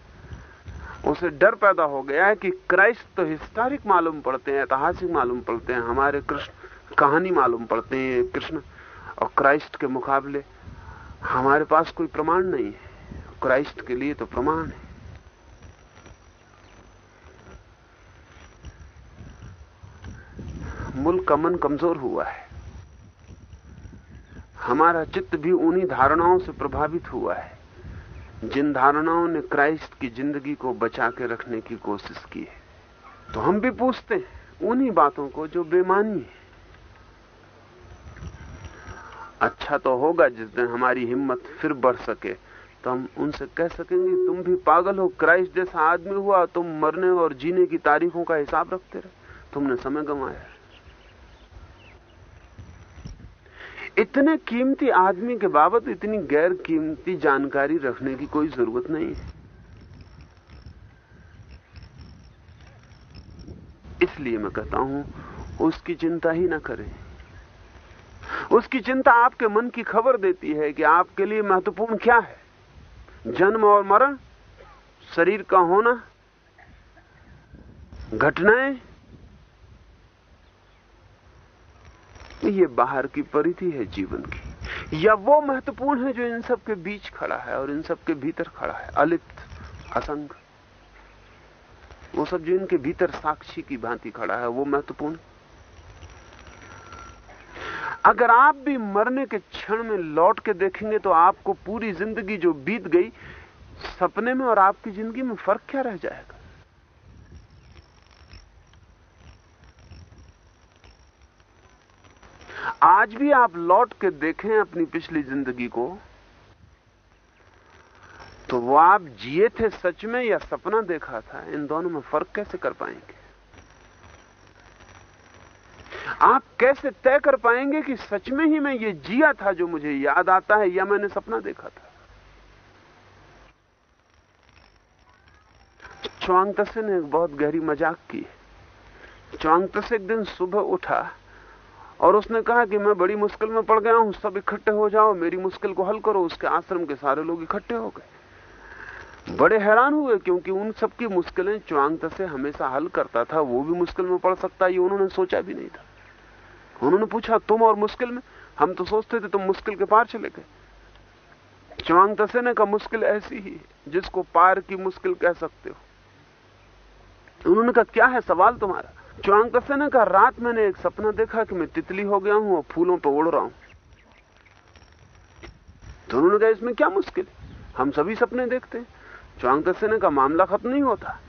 उसे डर पैदा हो गया है कि क्राइस्ट तो हिस्टोरिक मालूम पड़ते हैं ऐतिहासिक मालूम पड़ते हैं, हमारे कृष्ण कहानी मालूम पड़ते हैं, कृष्ण और क्राइस्ट के मुकाबले हमारे पास कोई प्रमाण नहीं है। क्राइस्ट के लिए तो प्रमाण है। मुल्क का मन कमज़ोर हुआ है। हमारा चित्त भी उन्हीं धारणाओं से प्रभावित हुआ है, जिन धारणाओं ने क्राइस्ट की ज़िंदगी को बचा के रखने की कोशिश की है। तो हम भी पूछते हैं उन्हीं बातों को जो बेमानी है। अच्छा तो होगा जिस दिन हमारी हिम्मत फिर बढ़ सके। तो हम उनसे कह सकेंगे, तुम भी पागल हो, क्राइस्ट जैसा आदमी हुआ, तुम मरने और जीने की तारीखों का हिसाब रखते रहे। तुमने समय गंवाया इतने कीमती आदमी के बाबत इतनी गैर कीमती जानकारी रखने की कोई ज़रूरत नहीं है। इसलिए मैं कहता हूँ, उसकी चिंता ही ना करें। उसकी चिंता आपके मन की खबर देती है कि आपके लिए महत्वपूर्ण क्या है। जन्म और मरण, शरीर का होना, घटनाएँ, ये बाहर की परिधि है जीवन की। या वो महत्वपूर्ण है जो इन सब के बीच खड़ा है और इन सब के भीतर खड़ा है। अलिप्त, असंग। वो सब जो इनके भीतर साक्षी की भांति खड़ा है, वो महत्वपूर्ण। अगर आप भी मरने के क्षण में लौट के देखेंगे तो आपको पूरी ज़िंदगी जो बीत गई, सपने में और आपकी ज़िंदगी में फ़र्क क्या रह जाएगा? आज भी आप लौट के देखें अपनी पिछली ज़िंदगी को तो वो आप जिए थे सच में या सपना देखा था, इन दोनों में फ़र्क कैसे कर पाएँगे? आप कैसे तय कर पाएँगे कि सच में ही मैं ये जिया था जो मुझे याद आता है, या मैंने सपना देखा था? च्वांगतसे ने एक बहुत गहरी मज़ाक की। च्वांगतसे एक दिन सुबह उठा और उसने कहा कि मैं बड़ी मुश्किल में पड़ गया हूँ, सब इकट्ठे हो जाओ, मेरी मुश्किल को हल करो, उसके आश्रम के सारे लोग इकट्ठे हो गए। बड़े हैरान हुए, क्योंकि उन सबकी मुश्किलें च्वांगत से हमेशा हल करता था, वो भी मुश्किल में पड़ सकता, ये उन्होंने सोचा भी नहीं था। उन्होंने पूछा, तुम और मुश्किल में? हम तो सोचते थे तुम मुश्किल के पार चले गए। चवांग तसेने का मुश्किल ऐसी ही जिसको पार की मुश्किल कह सकते हो। उन्होंने कहा, क्या है सवाल तुम्हारा? चुआंग तसेने का, रात मैंने एक सपना देखा कि मैं तितली हो गया हूँ और फूलों पर उड़ रहा हूँ। तो उन्होंने कहा, इसमें क्या मुश्किल हम सभी सपने देखते हैं। चुआंग तसेने का मामला खत्म नहीं होता।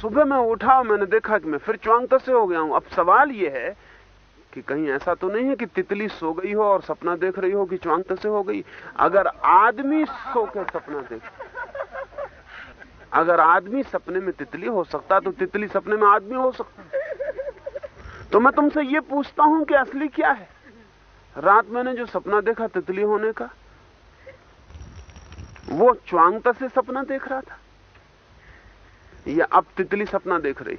सुबह मैं उठा मैंने देखा कि मैं फिर चुआंग तसे हो गया हूँ। अब सवाल यह है कि कहीं ऐसा तो नहीं है कि तितली सो गई हो और सपना देख रही हो कि च्वांग से हो गई? अगर आदमी सो के सपना देख अगर आदमी सपने में तितली हो सकता तो तितली सपने में आदमी हो सकता तो मैं तुमसे ये पूछता हूँ कि असली क्या है? रात मैंने जो सपना देखा तितली होने का, वो च्वांगता से सपना देख रहा था? या अब तितली सपना देख रही?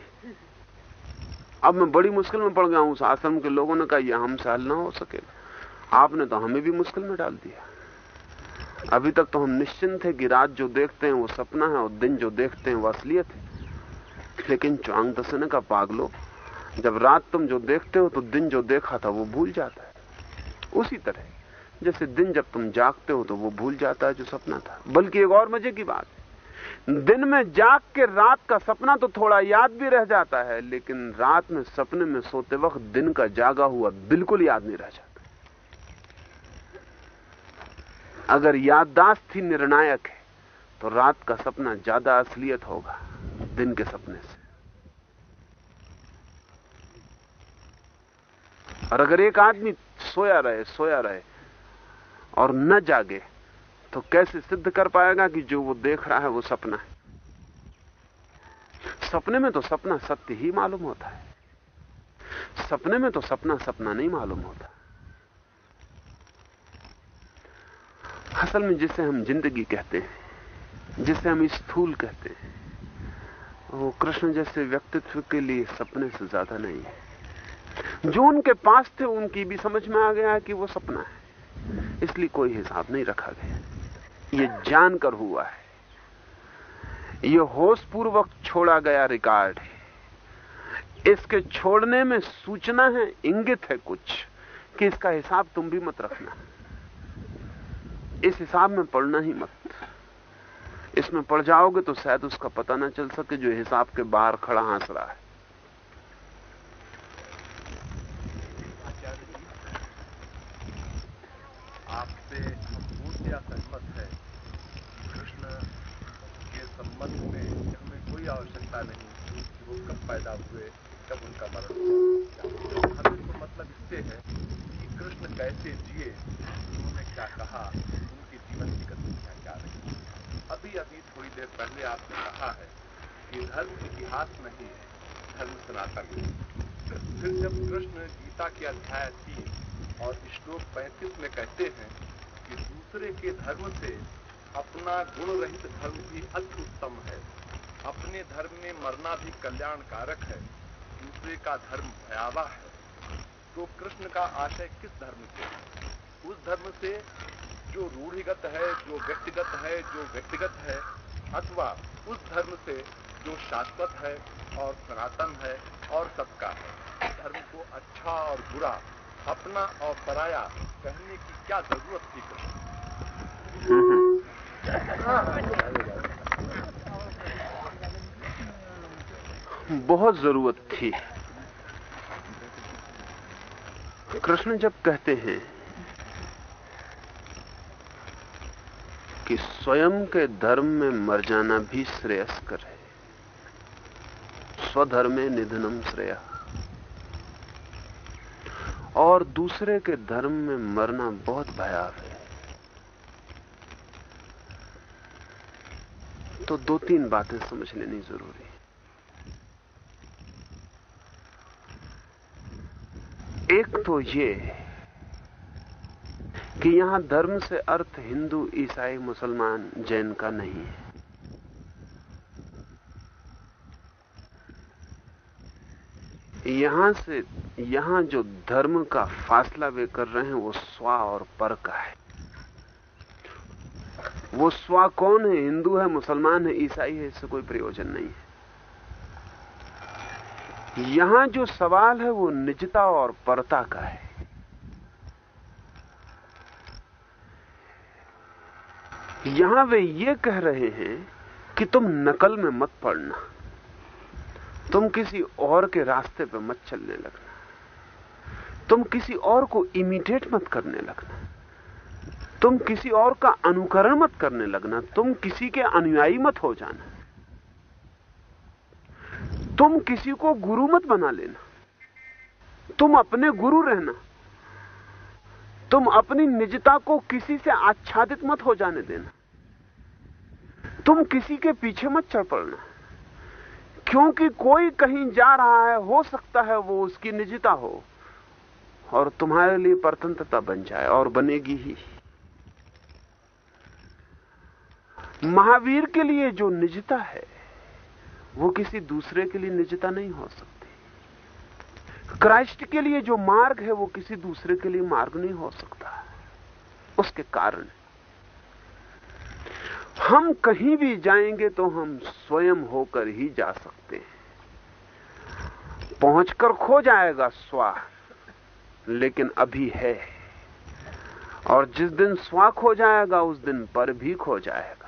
अब मैं बड़ी मुश्किल में पड़ गया हूँ उस आश्रम के लोगों ने कहा, यह हमसे हल ना हो सकेगा आपने तो हमें भी मुश्किल में डाल दिया। अभी तक तो हम निश्चिंत थे कि रात जो देखते हैं वो सपना है और दिन जो देखते हैं वो असलियत है। लेकिन चौंग दसने का पागलो, जब रात तुम जो देखते हो तो दिन जो देखा था वो भूल जाता है। उसी तरह, जैसे दिन जब तुम जागते हो तो वो भूल जाता है जो सपना था। बल्कि एक और मज़े की बात है दिन में जाग के रात का सपना तो थोड़ा याद भी रह जाता है, लेकिन रात में सपने में सोते वक्त दिन का जागा हुआ बिल्कुल याद नहीं रह जाता। अगर याददाश्त ही निर्णायक है तो रात का सपना ज़्यादा असलियत होगा दिन के सपने से। और अगर एक आदमी सोया रहे सोया रहे और न जागे तो कैसे सिद्ध कर पाएगा कि जो वो देख रहा है वो सपना है? सपने में तो सपना सत्य ही मालूम होता है। सपने में तो सपना सपना नहीं मालूम होता। असल में जिसे हम ज़िंदगी कहते हैं, जिसे हम स्थूल कहते हैं, वो कृष्ण जैसे व्यक्तित्व के लिए सपने से ज़्यादा नहीं है। जो उनके पास थे, उनकी भी समझ में आ गया कि वो सपना है। इसलिए कोई हिसाब नहीं रखा गया। ये जानकर हुआ है। ये होश पूर्वक छोड़ा गया रिकॉर्ड है। इसके छोड़ने में सूचना है, इंगित है कुछ, कि इसका हिसाब तुम भी मत रखना। इस हिसाब में पढ़ना ही मत। इसमें पड़ जाओगे तो शायद उसका पता ना चल सके जो हिसाब के बाहर खड़ा हंस रहा है आपसे हम पूर्ण सहमत है संबंध में हमें कोई आवश्यकता नहीं कि वो कब पैदा हुए, कब उनका मरण हुआ। हमें तो मतलब इससे है कि कृष्ण कैसे जिए, उन्होंने क्या कहा, उनके जीवन की गतिविधियाँ क्या रही। अभी अभी थोड़ी देर पहले आपने कहा है कि धर्म इतिहास नहीं धर्म सनातन। फिर जब कृष्ण गीता के अध्याय तीन और श्लोक पैंतीस में कहते हैं कि दूसरे के धर्म से अपना गुण रहित धर्म भी अति उत्तम है। अपने धर्म में मरना भी कल्याणकारक है। दूसरे का धर्म भयावह है। तो कृष्ण का आशय किस धर्म से? उस धर्म से जो रूढ़िगत है, जो व्यक्तिगत है, जो व्यक्तिगत है, अथवा उस धर्म से जो शाश्वत है और सनातन है और सबका है। धर्म को अच्छा और बुरा, अपना और पराया कहने की क्या ज़रूरत थी कृष्ण? बहुत ज़रूरत थी। कृष्ण जब कहते हैं कि स्वयं के धर्म में मर जाना भी श्रेयस्कर है। स्वधर्मे निधनम श्रेय। और दूसरे के धर्म में मरना बहुत भयाव है। तो दो तीन बातें समझ लेनी ज़रूरी है। एक तो ये कि यहाँ धर्म से अर्थ हिंदू, ईसाई, मुसलमान जैन का नहीं है। यहाँ से, यहाँ जो धर्म का फासला वे कर रहे हैं वो स्वा और पर का है। वो स्वा कौन है? हिंदू है, मुसलमान है, ईसाई है, इससे कोई प्रयोजन नहीं है। यहाँ जो सवाल है, वो निजता और परता का है। यहाँ वे ये कह रहे हैं कि तुम नकल में मत पड़ना। तुम किसी और के रास्ते पर मत चलने लगना। तुम किसी और को इमिटेट मत करने लगना। तुम किसी और का अनुकरण मत करने लगना। तुम किसी के अनुयायी मत हो जाना। तुम किसी को गुरु मत बना लेना। तुम अपने गुरु रहना। तुम अपनी निजता को किसी से आच्छादित मत हो जाने देना। तुम किसी के पीछे मत चढ़ पड़ना। क्योंकि कोई कहीं जा रहा है, हो सकता है वो उसकी निजता हो और तुम्हारे लिए परतंत्रता बन जाए और बनेगी ही। महावीर के लिए जो निजता है, वो किसी दूसरे के लिए निजता नहीं हो सकती। क्राइस्ट के लिए जो मार्ग है, वो किसी दूसरे के लिए मार्ग नहीं हो सकता। उसके कारण, हम कहीं भी जाएँगे तो हम स्वयं होकर ही जा सकते हैं। पहुंचकर खो जाएगा स्वा लेकिन अभी है। और जिस दिन स्वा खो जाएगा, उस दिन पर भी खो जाएगा।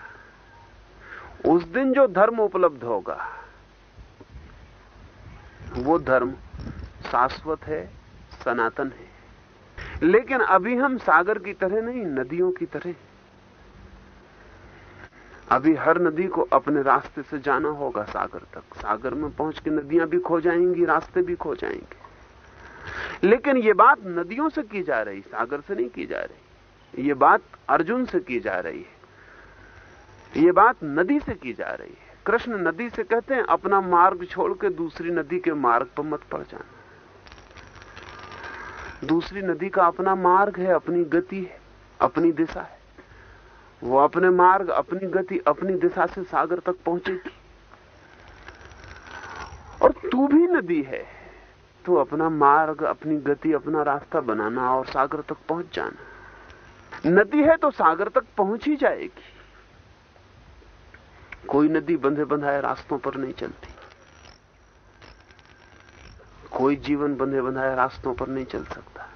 उस दिन जो धर्म उपलब्ध होगा, वो धर्म शाश्वत है, सनातन है। लेकिन अभी हम सागर की तरह नहीं, नदियों की तरह। अभी हर नदी को अपने रास्ते से जाना होगा सागर तक। सागर में पहुँच के नदियाँ भी खो जाएँगी, रास्ते भी खो जाएँगे। लेकिन ये बात नदियों से की जा रही, सागर से नहीं की जा रही। ये बात अर्जुन से की जा रही है। ये बात नदी से की जा रही है। कृष्ण नदी से कहते हैं, अपना मार्ग छोड़ के दूसरी नदी के मार्ग पर मत पड़ जाना। दूसरी नदी का अपना मार्ग है, अपनी गति है, अपनी दिशा है। वो अपने मार्ग, अपनी गति, अपनी दिशा से सागर तक पहुंचेगी। और तू भी नदी है। तो अपना मार्ग, अपनी गति, अपना रास्ता बनाना और सागर तक पहुँच जाना। नदी है तो सागर तक पहुँच ही जाएगी। कोई नदी बंधे बंधाए रास्तों पर नहीं चलती। कोई जीवन बंधे बंधाए रास्तों पर नहीं चल सकता।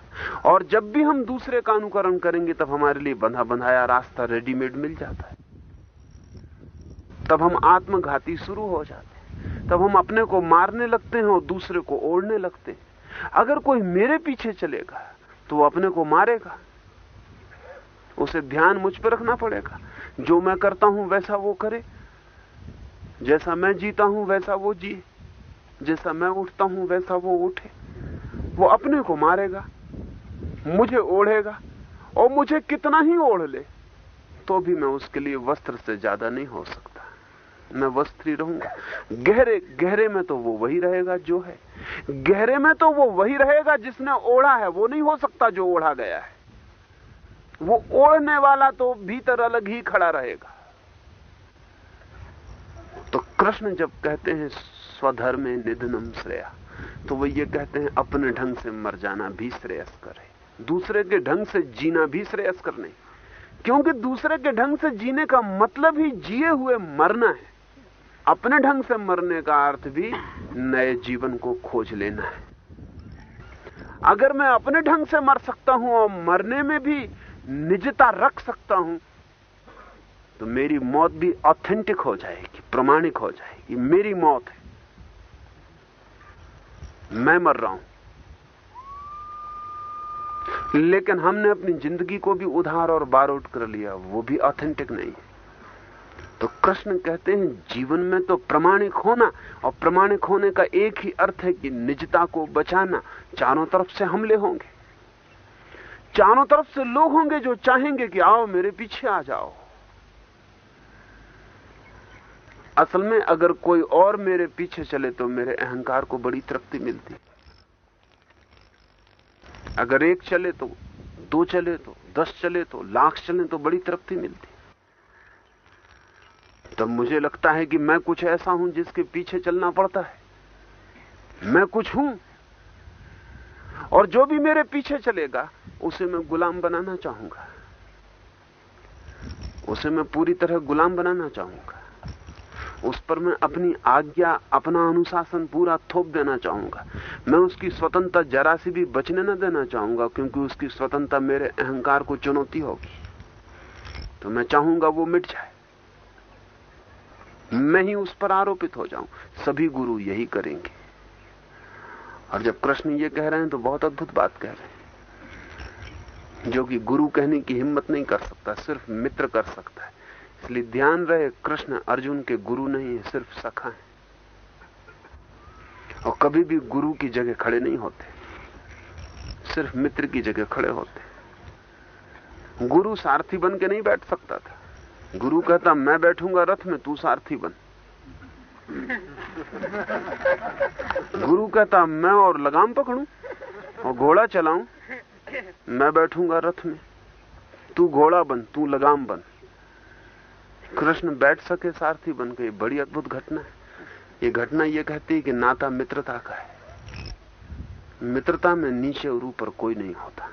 और जब भी हम दूसरे का अनुकरण करेंगे, तब हमारे लिए बंधा बंधाया रास्ता रेडीमेड मिल जाता है। तब हम आत्मघाती शुरू हो जाते हैं। तब हम अपने को मारने लगते हैं और दूसरे को ओढ़ने लगते हैं। अगर कोई मेरे पीछे चलेगा तो वो अपने को मारेगा। उसे ध्यान मुझ पर रखना पड़ेगा। जो मैं करता हूँ, वैसा वो करे। जैसा मैं जीता हूँ, वैसा वो जी। जैसा मैं उठता हूँ, वैसा वो उठे। वो अपने को मारेगा, मुझे ओढ़ेगा, और मुझे कितना ही ओढ़ ले तो भी मैं उसके लिए वस्त्र से ज़्यादा नहीं हो सकता। मैं वस्त्री रहूँगा। गहरे गहरे में तो वो वही रहेगा जो है। गहरे में तो वो वही रहेगा जिसने ओढ़ा है। वो नहीं हो सकता जो ओढ़ा गया है। वो ओढ़ने वाला तो भीतर अलग ही खड़ा रहेगा। कृष्ण जब कहते हैं स्वधर्म निधनम श्रेया तो वो ये कहते हैं, अपने ढंग से मर जाना भी श्रेयस्कर है। दूसरे के ढंग से जीना भी श्रेयस्कर नहीं। क्योंकि दूसरे के ढंग से जीने का मतलब ही जिए हुए मरना है। अपने ढंग से मरने का अर्थ भी नए जीवन को खोज लेना है। अगर मैं अपने ढंग से मर सकता हूँ और मरने में भी निजता रख सकता हूँ तो मेरी मौत भी ऑथेंटिक हो जाएगी, प्रमाणिक हो जाएगी। मेरी मौत है। मैं मर रहा हूँ। लेकिन हमने अपनी ज़िंदगी को भी उधार और बारोट कर लिया, वो भी ऑथेंटिक नहीं है। तो कृष्ण कहते हैं, जीवन में तो प्रमाणिक होना और प्रमाणिक होने का एक ही अर्थ है कि निजता को बचाना। चारों तरफ़ से हमले होंगे। चारों तरफ़ से लोग होंगे जो चाहेंगे कि आओ मेरे पीछे आ जाओ। असल में अगर कोई और मेरे पीछे चले तो मेरे अहंकार को बड़ी तृप्ति मिलती। अगर एक चले तो दो चले तो दस चले तो लाख चले तो बड़ी तृप्ति मिलती। तब मुझे लगता है कि मैं कुछ ऐसा हूँ जिसके पीछे चलना पड़ता है। मैं कुछ हूँ, और जो भी मेरे पीछे चलेगा, उसे मैं गुलाम बनाना चाहूँगा। उसे मैं पूरी तरह गुलाम बनाना चाहूँगा। उस पर मैं अपनी आज्ञा, अपना अनुशासन पूरा थोप देना चाहूँगा। मैं उसकी स्वतंत्रता जरा सी भी बचने न देना चाहूँगा, क्योंकि उसकी स्वतंत्रता मेरे अहंकार को चुनौती होगी। तो मैं चाहूँगा वो मिट जाए। मैं ही उस पर आरोपित हो जाऊँ। सभी गुरु यही करेंगे। और जब कृष्ण ये कह रहे हैं तो बहुत अद्भुत बात कह रहे हैं। जो कि गुरु कहने की हिम्मत नहीं कर सकता, सिर्फ़ मित्र कर सकता है। इसलिए ध्यान रहे, कृष्ण अर्जुन के गुरु नहीं है, सिर्फ़ सखा है। और कभी भी गुरु की जगह खड़े नहीं होते। सिर्फ़ मित्र की जगह खड़े होते। गुरु सारथी बन के नहीं बैठ सकता था। गुरु कहता, मैं बैठूँगा रथ में, तू सारथी बन। गुरु कहता, मैं और लगाम पकड़ू और घोड़ा चलाऊं? मैं बैठूँगा रथ में। तू घोड़ा बन, तू लगाम बन। कृष्ण बैठ सके सारथी बन गई बड़ी अद्भुत घटना है। ये घटना ये कहती है कि नाता मित्रता का है। मित्रता में नीचे और ऊपर कोई नहीं होता।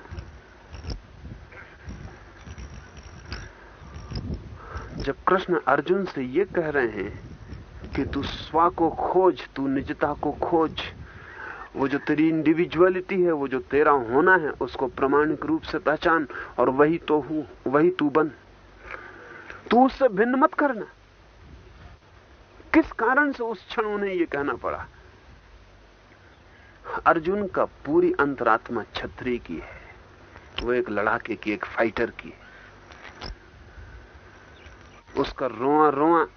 जब कृष्ण अर्जुन से ये कह रहे हैं कि तू स्व को खोज, तू निजता को खोज, वो जो तेरी इंडिविजुअलिटी है, वो जो तेरा होना है, उसको प्रमाणिक रूप से पहचान और वही तो हूँ, वही तू बन। तू उससे भिन्न मत करना। किस कारण से उस क्षण उन्हें यह कहना पड़ा? अर्जुन का पूरी अंतरात्मा छत्री की है। वो एक लड़ाके की, एक फाइटर की है। उसका रोआ रोआ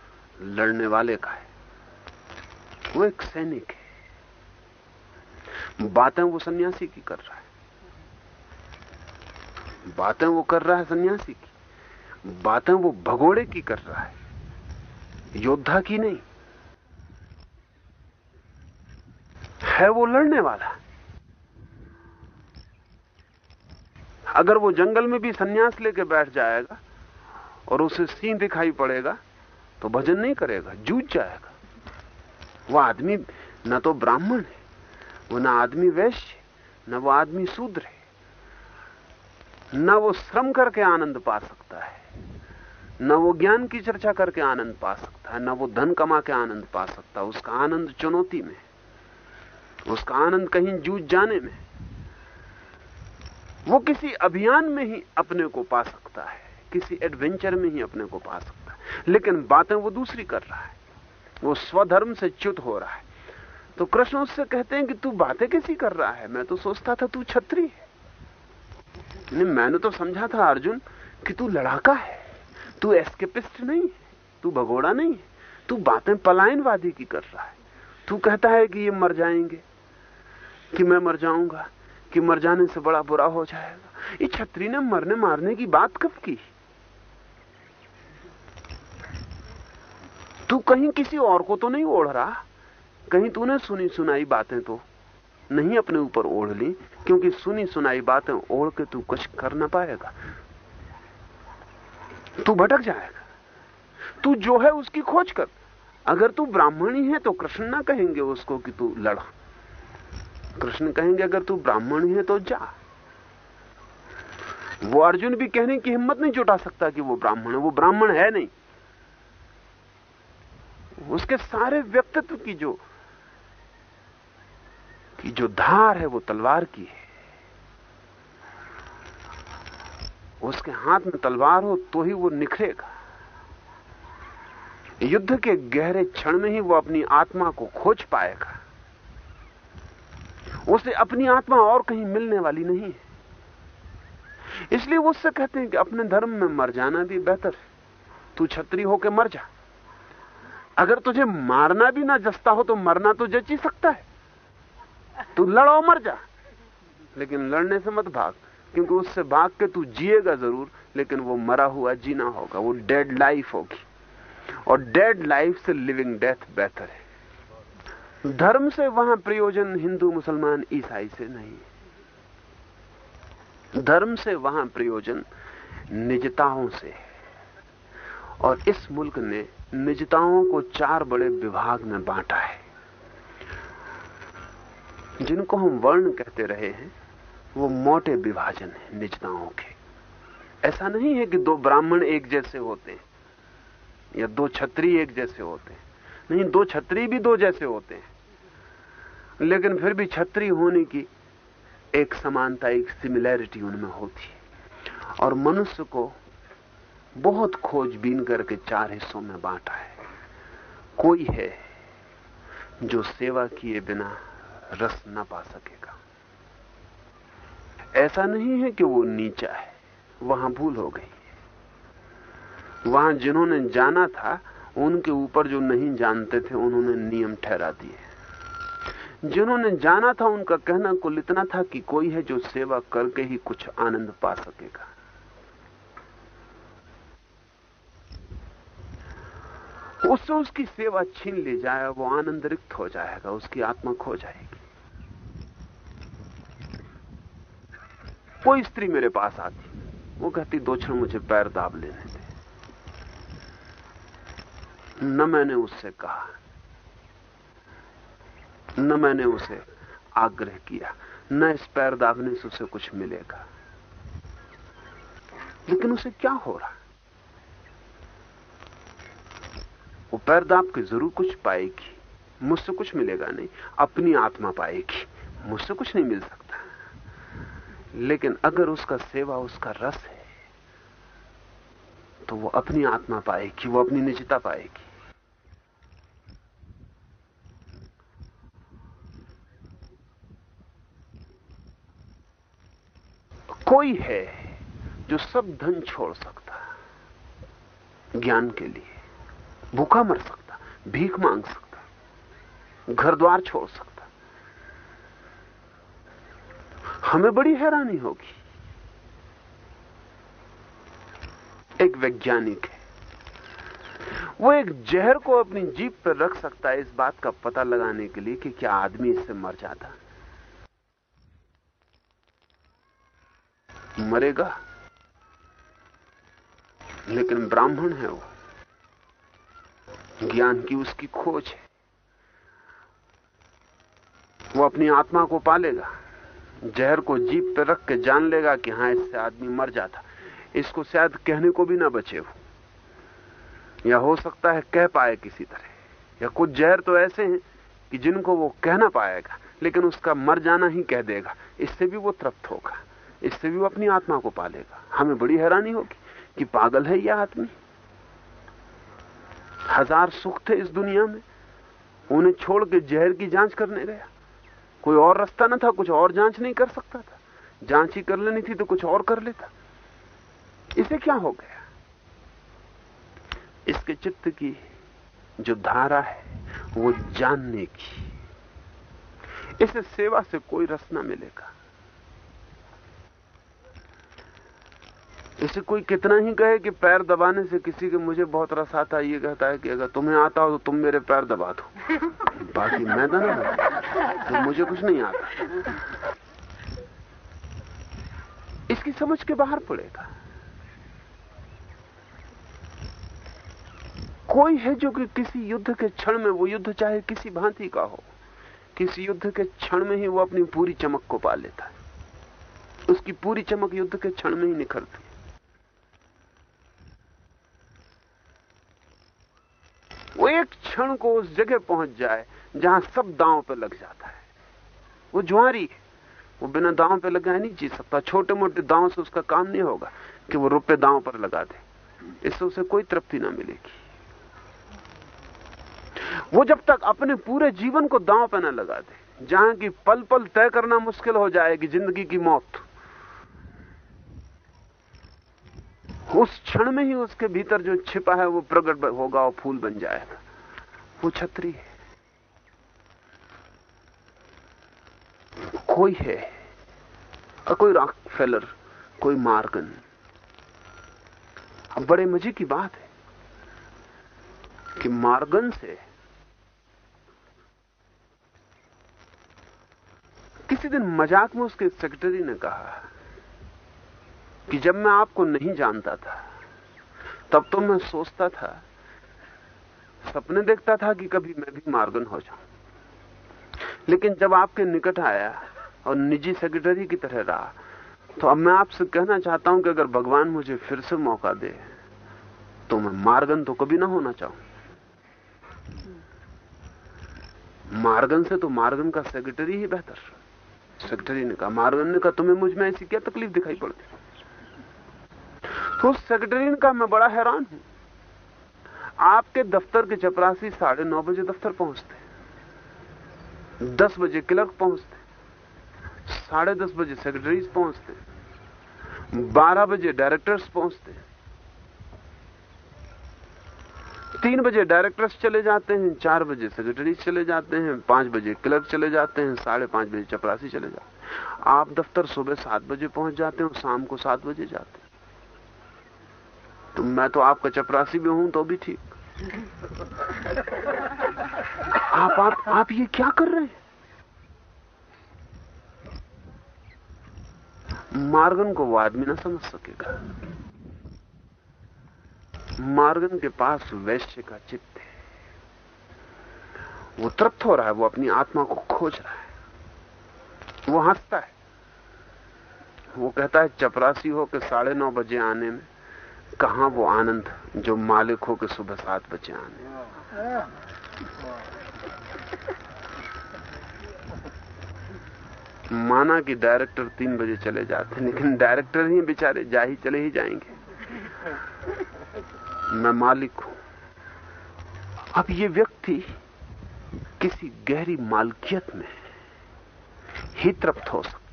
लड़ने वाले का है। वो एक सैनिक है। बातें वो सन्यासी की कर रहा है। बातें वो कर रहा है सन्यासी की। बातें वो भगोड़े की कर रहा है। योद्धा की नहीं। है वो लड़ने वाला। अगर वो जंगल में भी सन्यास लेके बैठ जाएगा और उसे सिंह दिखाई पड़ेगा तो भजन नहीं करेगा, जूझ जाएगा। वो आदमी न तो ब्राह्मण है, वो ना आदमी वैश्य न वो आदमी शूद्र है। न वो श्रम करके आनंद पा सकता है, न वो ज्ञान की चर्चा करके आनंद पा सकता है, न वो धन कमा के आनंद पा सकता है। उसका आनंद चुनौती में, उसका आनंद कहीं जूझ जाने में, वो किसी अभियान में ही अपने को पा सकता है, किसी एडवेंचर में ही अपने को पा सकता है। लेकिन बातें वो दूसरी कर रहा है, वो स्वधर्म से च्युत हो रहा है। तो कृष्ण उससे कहते हैं कि तू बातें कैसी कर रहा है? मैं तो सोचता था तू छत्री है। मैंने तो समझा था, अर्जुन, कि तू लड़ाका है। तू एस्केपिस्ट नहीं है, तू भगोड़ा नहीं है, तू बातें पलायनवादी की कर रहा है। तू कहता है कि ये मर जाएँगे, कि मैं मर जाऊँगा, कि मर जाने से बड़ा बुरा हो जाएगा। ये छत्री ने मरने मारने की बात कब की? तू कहीं किसी और को तो नहीं ओढ़ रहा? कहीं तूने सुनी सुनाई बातें तो? नहीं अपने ऊपर ओढ़ ली, क्योंकि सुनी सुनाई बातें ओढ़ के तू कुछ कर ना पाएगा। तू भटक जाएगा। तू जो है उसकी खोज कर। अगर तू ब्राह्मणी है तो कृष्ण ना कहेंगे उसको कि तू लड़ा। कृष्ण कहेंगे, अगर तू ब्राह्मण है तो जा। वो अर्जुन भी कहने की हिम्मत नहीं जुटा सकता कि वो ब्राह्मण है, वो ब्राह्मण है नहीं। उसके सारे व्यक्तित्व की जो की जो धार है वो तलवार की है। उसके हाथ में तलवार हो तो ही वो निखरेगा। युद्ध के गहरे क्षण में ही वो अपनी आत्मा को खोज पाएगा। उसे अपनी आत्मा और कहीं मिलने वाली नहीं है। इसलिए वो उससे कहते हैं कि अपने धर्म में मर जाना भी बेहतर है। तू छत्री होकर मर जा। अगर तुझे मारना भी ना जसता हो तो मरना तो जच ही सकता है। तू लड़ो मर जा। लेकिन लड़ने से मत भाग, क्योंकि उससे भाग के तू जिएगा ज़रूर, लेकिन वो मरा हुआ जीना होगा, वो डेड लाइफ होगी। और डेड लाइफ से लिविंग डेथ बेहतर है। धर्म से वहाँ प्रयोजन हिंदू मुसलमान ईसाई से नहीं धर्म से वहाँ प्रयोजन निजताओं से है। और इस मुल्क ने निजताओं को चार बड़े विभाग में बांटा है। जिनको हम वर्ण कहते रहे हैं, वो मोटे विभाजन है निजताओं के। ऐसा नहीं है कि दो ब्राह्मण एक जैसे होते हैं, या दो छत्री एक जैसे होते हैं। नहीं, दो छत्री भी दो जैसे होते हैं। लेकिन फिर भी छत्री होने की एक समानता, एक सिमिलैरिटी उनमें होती है। और मनुष्य को बहुत खोजबीन करके चार हिस्सों में बांटा है। कोई है जो सेवा किए बिना रस ना पा सकेगा। ऐसा नहीं है कि वो नीचा है, वहाँ भूल हो गई वहाँ जिन्होंने जाना था, उनके ऊपर जो नहीं जानते थे, उन्होंने नियम ठहरा दिए। जिन्होंने जाना था, उनका कहना कुल इतना था कि कोई है जो सेवा करके ही कुछ आनंद पा सकेगा। उससे उसकी सेवा छीन ले जाए, वो आनंद रिक्त हो जाएगा, उसकी आत्मा खो जाएगी। कोई स्त्री मेरे पास आती। वो कहती, दो क्षण मुझे पैर दाब लेने थे न मैंने उससे कहा, न मैंने उसे आग्रह किया, न इस पैर दाबने से उसे कुछ मिलेगा। लेकिन उसे क्या हो रहा? वो पैर दाब के ज़रूर कुछ पाएगी, मुझसे कुछ मिलेगा नहीं, अपनी आत्मा पाएगी, मुझसे कुछ नहीं मिल सकता। लेकिन अगर उसका सेवा, उसका रस है तो वो अपनी आत्मा पाएगी, वो अपनी निजता पाएगी। कोई है जो सब धन छोड़ सकता ज्ञान के लिए, भूखा मर सकता, भीख मांग सकता घर द्वार छोड़ सकता हमें बड़ी हैरानी होगी। एक वैज्ञानिक है। वो एक जहर को अपनी जीप पर रख सकता है इस बात का पता लगाने के लिए कि क्या आदमी इससे मर जाता। मरेगा। लेकिन ब्राह्मण है वो। ज्ञान की उसकी खोज है। वो अपनी आत्मा को पालेगा। जहर को जीप पे रख के जान लेगा कि हाँ, इससे आदमी मर जाता। इसको शायद कहने को भी ना बचे वो। या हो सकता है कह पाए किसी तरह। या कुछ जहर तो ऐसे हैं कि जिनको वो कह ना पाएगा, लेकिन उसका मर जाना ही कह देगा। इससे भी वो तृप्त होगा। इससे भी वो अपनी आत्मा को पालेगा। हमें बड़ी हैरानी होगी कि पागल है यह आदमी। हज़ार सुख थे इस दुनिया में। उन्हें छोड़ के जहर की जाँच करने गया। कोई और रास्ता ना था, कुछ और जाँच नहीं कर सकता था। जाँच ही कर लेनी थी तो कुछ और कर लेता। इसे क्या हो गया? इसके चित्त की जो धारा है, वो जानने की। इसे सेवा से कोई रस ना मिलेगा। इसे कोई कितना ही कहे कि पैर दबाने से किसी के मुझे बहुत रस आता है ये कहता है कि अगर तुम्हें आता हो तो तुम मेरे पैर दबा दो। बाकी मैं तो ना तो मुझे कुछ नहीं आता। इसकी समझ के बाहर पड़ेगा। कोई है जो कि किसी युद्ध के क्षण में वो युद्ध चाहे किसी भांति का हो किसी युद्ध के क्षण में ही वो अपनी पूरी चमक को पा लेता है। उसकी पूरी चमक युद्ध के क्षण में ही निखरती। वो एक क्षण को उस जगह पहुँच जाए जहाँ सब दांव पे लग जाता है। वो जुआरी, वो बिना दांव पे लगाए नहीं जी सकता। छोटे मोटे दांव से उसका काम नहीं होगा कि वो रुपए दांव पर लगा दे। इससे उसे कोई तृप्ति ना मिलेगी। वो जब तक अपने पूरे जीवन को दांव पे ना लगा दे, जहाँ की पल पल तय करना मुश्किल हो जाएगी, ज़िंदगी की मौत। उस क्षण में ही उसके भीतर जो छिपा है वो प्रकट होगा और फूल बन जाएगा। वो छतरी है। कोई है और कोई रॉक फेलर कोई मार्गन अब बड़े मज़े की बात है कि मार्गन से किसी दिन मज़ाक में उसके सेक्रेटरी ने कहा कि जब मैं आपको नहीं जानता था, तब तो मैं सोचता था, सपने देखता था कि कभी मैं भी मार्गन हो जाऊँ। लेकिन जब आपके निकट आया और निजी सेक्रेटरी की तरह रहा तो अब मैं आपसे कहना चाहता हूँ कि अगर भगवान मुझे फिर से मौका दे तो मैं मार्गन तो कभी ना होना चाहूँ। मार्गन से तो मार्गन का सेक्रेटरी ही बेहतर। सेक्रेटरी ने कहा, मार्गन ने कहा, तुम्हें मुझमें ऐसी क्या तकलीफ़ दिखाई पड़ती? तो सेक्रेटरी का मैं बड़ा हैरान हूँ। आपके दफ्तर के चपरासी साढ़े नौ बजे दफ्तर पहुँचते दस बजे क्लर्क पहुँचते साढ़े दस बजे सेक्रेटरीज पहुँचते बारह बजे डायरेक्टर्स पहुँचते तीन बजे डायरेक्टर्स चले जाते हैं, चार बजे सेक्रेटरीज चले जाते हैं, पाँच बजे क्लर्क चले जाते हैं, साढ़े पाँच बजे चपरासी चले जाते हैं। आप दफ्तर सुबह सात बजे पहुँच जाते हैं शाम को सात बजे जाते हैं। तो मैं तो आपका चपरासी भी हूँ तो भी ठीक। आप आप आप ये क्या कर रहे हैं? मार्गन को वो आदमी ना समझ सकेगा। मार्गन के पास वैश्य का चित्त है। वो तृप्त हो रहा है, वो अपनी आत्मा को खोज रहा है। वो हंसता है। वो कहता है, चपरासी हो के साढ़े नौ बजे आने में कहा वो आनंद जो मालिक हो के सुबह सात बजे आने? माना कि डायरेक्टर तीन बजे चले जाते लेकिन डायरेक्टर ही बेचारे जा ही, चले ही जाएँगे। मैं मालिक हूँ। अब ये व्यक्ति किसी गहरी मालकियत में ही तृप्त हो सकता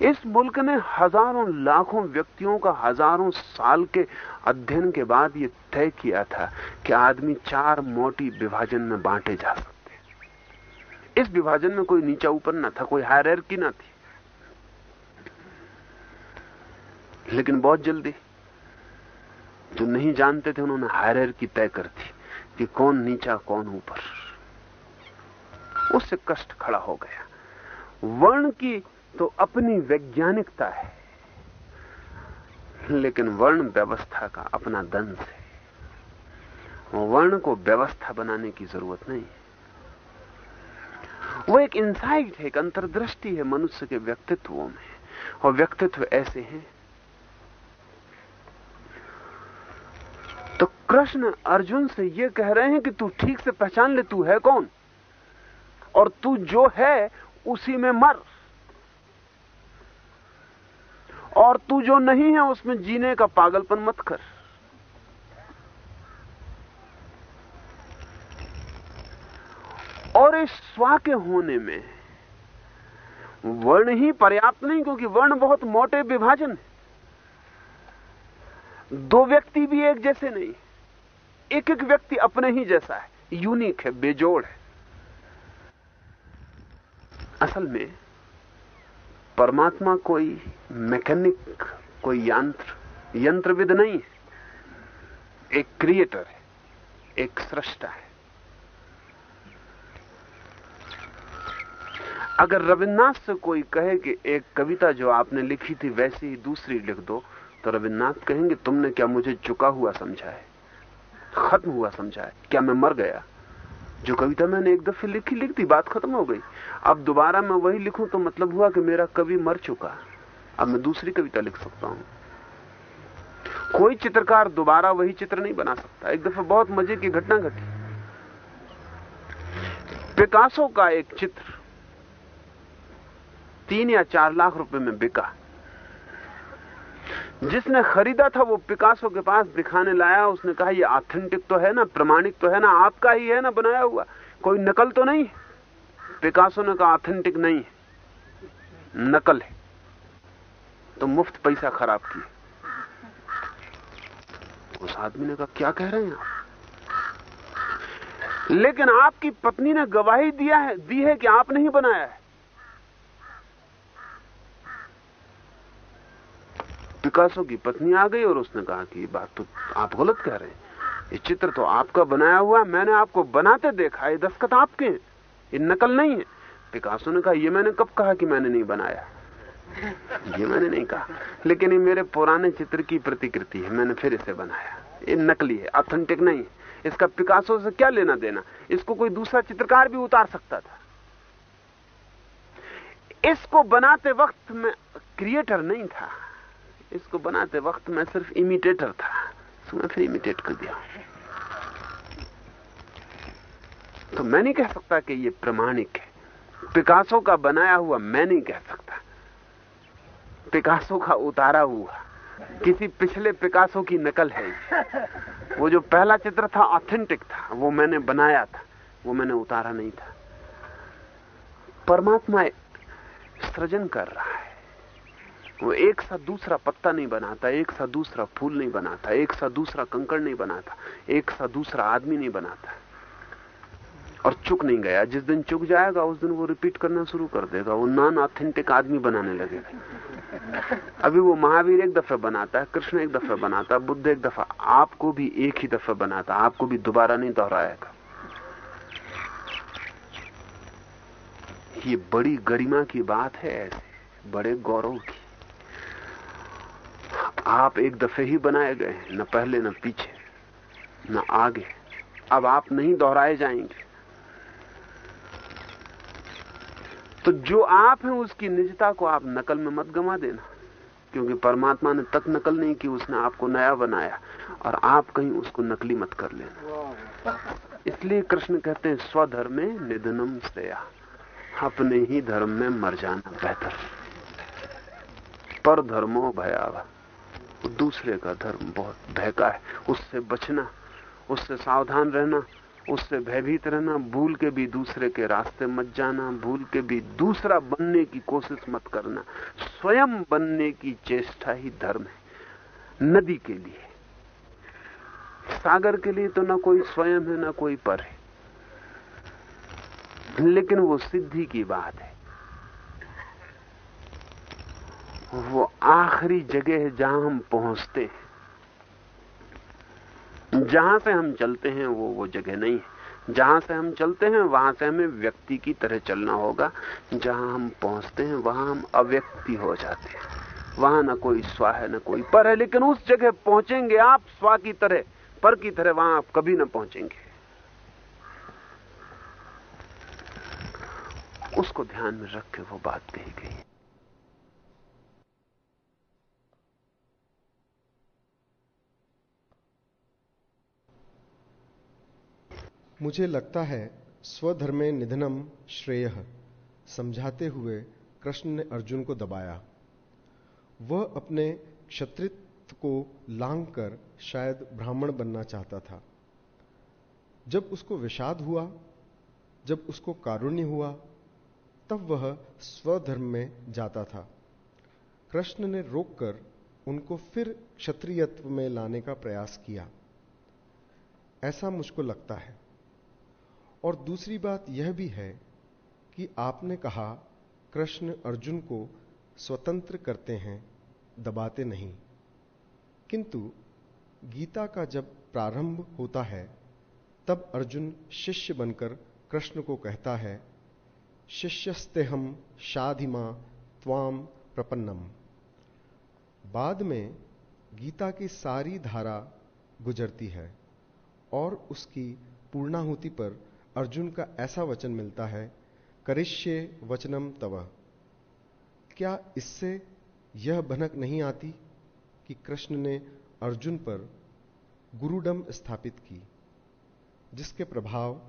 इस मुल्क ने हज़ारों लाखों व्यक्तियों का हज़ारों साल के अध्ययन के बाद ये तय किया था कि आदमी चार मोटी विभाजन में बांटे जा सकते इस विभाजन में कोई नीचा ऊपर ना था, कोई हायर की ना थी। लेकिन बहुत जल्दी जो नहीं जानते थे, उन्होंने हायर की तय कर दी कि कौन नीचा, कौन ऊपर। उससे कष्ट खड़ा हो गया। वर्ण की तो अपनी वैज्ञानिकता है। लेकिन वर्ण व्यवस्था का अपना दंश है। वर्ण को व्यवस्था बनाने की ज़रूरत नहीं। है वो एक इंसाइट है, एक अंतर्दृष्टि है मनुष्य के व्यक्तित्वों में। और व्यक्तित्व ऐसे हैं। तो कृष्ण अर्जुन से ये कह रहे हैं कि तू ठीक से पहचान ले, तू है कौन? और तू जो है, उसी में मर। और तू जो नहीं है उसमें जीने का पागलपन मत कर। और इस स्वा के होने में वर्ण ही पर्याप्त नहीं, क्योंकि वर्ण बहुत मोटे विभाजन है। दो व्यक्ति भी एक जैसे नहीं एक एक व्यक्ति अपने ही जैसा है, यूनिक है, बेजोड़ है। असल में परमात्मा कोई मैकेनिक, कोई यंत्र, यंत्रविद नहीं है। एक क्रिएटर है, एक सृष्टा है। अगर रविन्द्रनाथ से कोई कहे कि एक कविता जो आपने लिखी थी वैसी ही दूसरी लिख दो तो रविन्द्रनाथ कहेंगे, तुमने क्या मुझे चुका हुआ समझा है? खत्म हुआ समझा है? क्या मैं मर गया? जो कविता मैंने एक दफे लिखी लिख दी बात खत्म हो गई। अब दोबारा मैं वही लिखूं तो मतलब हुआ कि मेरा कवि मर चुका। अब मैं दूसरी कविता लिख सकता हूँ। कोई चित्रकार दोबारा वही चित्र नहीं बना सकता। एक दफे बहुत मज़े की घटना घटी। पिकासो का एक चित्र तीन या चार लाख रुपए में बिका। जिसने खरीदा था वो पिकासो के पास दिखाने लाया, उसने कहा, ये ऑथेंटिक तो है ना, प्रमाणिक तो है ना, आपका ही है ना, बनाया हुआ। कोई नकल तो नहीं? पिकासो ने कहा ऑथेंटिक नहीं है। नकल है। तो मुफ़्त पैसा खराब किए। उस आदमी ने कहा, क्या कह रहे हैं आप? लेकिन आपकी पत्नी ने गवाही दिया है, दी है कि आपने ही बनाया है। पिकासो की पत्नी आ गई और उसने कहा कि बात तो आप गलत कह रहे हैं। ये चित्र तो आपका बनाया हुआ, मैंने आपको बनाते देखा, ये दस्खत आपके हैं। ये नकल नहीं है। पिकासो ने कहा, ये मैंने कब कहा कि मैंने नहीं बनाया? ये मैंने नहीं कहा। लेकिन ये मेरे पुराने चित्र की प्रतिकृति है, मैंने फिर इसे बनाया। ये नकली है ऑथेंटिक नहीं है। इसका पिकासो से क्या लेना देना? इसको कोई दूसरा चित्रकार भी उतार सकता था। इसको बनाते वक्त मैं क्रिएटर नहीं था। इसको बनाते वक्त मैं सिर्फ़ इमिटेटर था। तो मैं फिर इमिटेट कर दिया। तो मैं नहीं कह सकता कि ये प्रमाणिक है। पिकासो का बनाया हुआ मैं नहीं कह सकता। पिकासो का उतारा हुआ। किसी पिछले पिकासो की नकल है वो जो पहला चित्र था ऑथेंटिक था, वो मैंने बनाया था। वो मैंने उतारा नहीं था। परमात्मा सृजन कर रहा है। वो एक सा दूसरा पत्ता नहीं बनाता, एक सा दूसरा फूल नहीं बनाता, एक सा दूसरा कंकड़ नहीं बनाता, एक सा दूसरा आदमी नहीं बनाता। और चुक नहीं गया। जिस दिन चुक जाएगा, उस दिन वो रिपीट करना शुरू कर देगा। वो नॉन ऑथेंटिक आदमी बनाने लगेगा। अभी वो महावीर एक दफे बनाता है, कृष्ण एक दफे बनाता है, बुद्ध एक दफ़ा आपको भी एक ही दफे बनाता आपको भी दोबारा नहीं दोहराएगा। ये बड़ी गरिमा की बात है ऐसे, बड़े गौरव की। आप एक दफे ही बनाए गए हैं, न पहले, न पीछे, न आगे। अब आप नहीं दोहराए जाएँगे। तो जो आप हैं, उसकी निजता को आप नकल में मत गंवा देना, क्योंकि परमात्मा ने तक नकल नहीं की, उसने आपको नया बनाया, और आप कहीं उसको नकली मत कर लेना। इसलिए कृष्ण कहते हैं, स्वधर्म में निधनम श्रेया, अपने ही धर्म में मर जाना बेहतर। पर धर्मो भयावा दूसरे का धर्म बहुत भय का है। उससे बचना, उससे सावधान रहना, उससे भयभीत रहना, भूल के भी दूसरे के रास्ते मत जाना, भूल के भी दूसरा बनने की कोशिश मत करना। स्वयं बनने की चेष्टा ही धर्म है, नदी के लिए। सागर के लिए तो ना कोई स्वयं है, ना कोई पर है। लेकिन वो सिद्धि की बात है। वो आखिरी जगह है जहाँ हम पहुँचते हैं। जहाँ से हम चलते हैं, वो वो जगह नहीं है। जहाँ से हम चलते हैं, वहाँ से हमें व्यक्ति की तरह चलना होगा। जहाँ हम पहुँचते हैं, वहाँ हम अव्यक्ति हो जाते हैं। वहाँ ना कोई स्वा है, ना कोई पर है, लेकिन उस जगह पहुँचेंगे आप स्वा की तरह। पर की तरह वहाँ आप कभी ना पहुँचेंगे। उसको ध्यान में रख के वो बात कही गई। मुझे लगता है स्वधर्मे निधनम श्रेय, समझाते हुए कृष्ण ने अर्जुन को दबाया। वह अपने क्षत्रित्व को लांग कर शायद ब्राह्मण बनना चाहता था। जब उसको विषाद हुआ, जब उसको कारुण्य हुआ, तब वह स्वधर्म में जाता था। कृष्ण ने रोककर उनको फिर क्षत्रियत्व में लाने का प्रयास किया। ऐसा मुझको लगता है। और दूसरी बात यह भी है कि आपने कहा, कृष्ण अर्जुन को स्वतंत्र करते हैं, दबाते नहीं। किंतु गीता का जब प्रारंभ होता है, तब अर्जुन शिष्य बनकर कृष्ण को कहता है, शिष्यस्ते हम शाधिमा त्वाम प्रपन्नम। बाद में गीता की सारी धारा गुजरती है और उसकी पूर्णाहुति पर अर्जुन का ऐसा वचन मिलता है, करिष्य वचनम तव। क्या इससे यह भनक नहीं आती कि कृष्ण ने अर्जुन पर गुरुडम स्थापित की, जिसके प्रभाव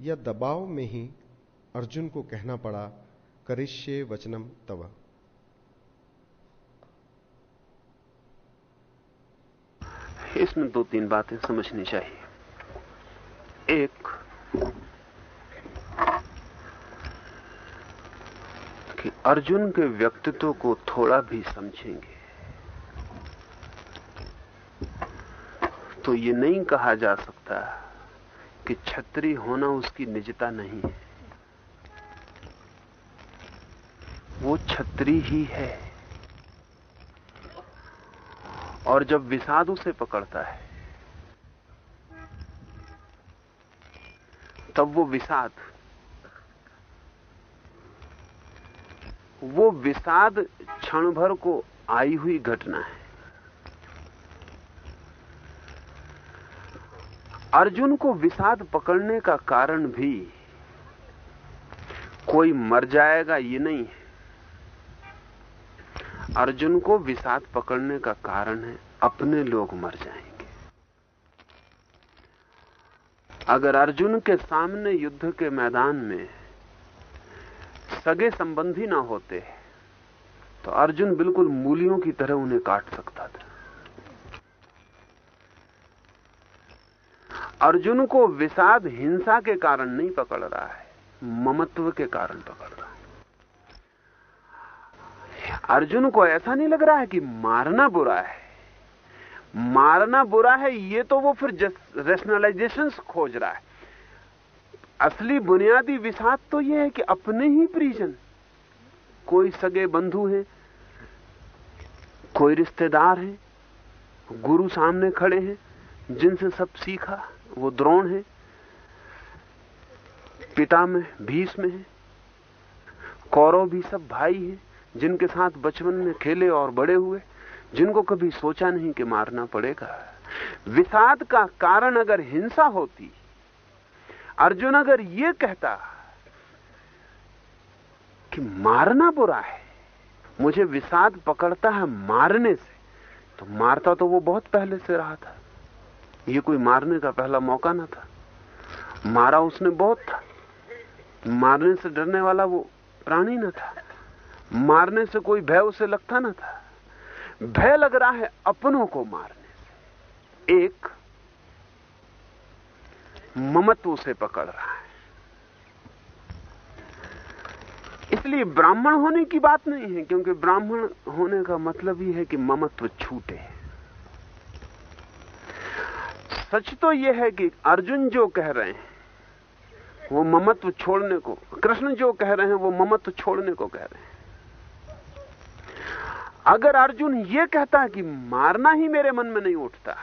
या दबाव में ही अर्जुन को कहना पड़ा, करिष्य वचनम तव। इसमें दो तीन बातें समझनी चाहिए। एक कि अर्जुन के व्यक्तित्व को थोड़ा भी समझेंगे। तो ये नहीं कहा जा सकता कि छत्री होना उसकी निजता नहीं है। वो छत्री ही है। और जब विषाद उसे पकड़ता है, तब वो विषाद वो विषाद क्षण भर को आई हुई घटना है। अर्जुन को विषाद पकड़ने का कारण भी कोई मर जाएगा, ये नहीं है। अर्जुन को विषाद पकड़ने का कारण है, अपने लोग मर जाएँगे। अगर अर्जुन के सामने युद्ध के मैदान में सगे संबंधी ना होते तो अर्जुन बिल्कुल मूलियों की तरह उन्हें काट सकता था। अर्जुन को विषाद हिंसा के कारण नहीं पकड़ रहा है, ममत्व के कारण पकड़ रहा है। अर्जुन को ऐसा नहीं लग रहा है कि मारना बुरा है। मारना बुरा है, ये तो वो फिर रेशनलाइजेशन खोज रहा है। असली बुनियादी विषाद तो यह है कि अपने ही परिजन कोई सगे बंधु हैं, कोई रिश्तेदार हैं, गुरु सामने खड़े हैं, जिनसे सब सीखा, वो द्रोण है, पिता में, भीष्म है, कौरव भी सब भाई हैं, जिनके साथ बचपन में खेले और बड़े हुए, जिनको कभी सोचा नहीं कि मारना पड़ेगा। विषाद का कारण अगर हिंसा होती अर्जुन अगर ये कहता कि मारना बुरा है, मुझे विषाद पकड़ता है मारने से तो मारता तो वो बहुत पहले से रहा था। ये कोई मारने का पहला मौका ना था। मारा उसने बहुत था। मारने से डरने वाला वो प्राणी ना था। मारने से कोई भय उसे लगता ना था। भय लग रहा है अपनों को मारने से। एक ममत्व उसे पकड़ रहा है। इसलिए ब्राह्मण होने की बात नहीं है, क्योंकि ब्राह्मण होने का मतलब ही है कि ममत्व छूटे। सच तो यह है कि अर्जुन जो कह रहे हैं, वो ममत्व छोड़ने को, कृष्ण जो कह रहे हैं, वो ममत्व छोड़ने को कह रहे हैं। अगर अर्जुन ये कहता है कि मारना ही मेरे मन में नहीं उठता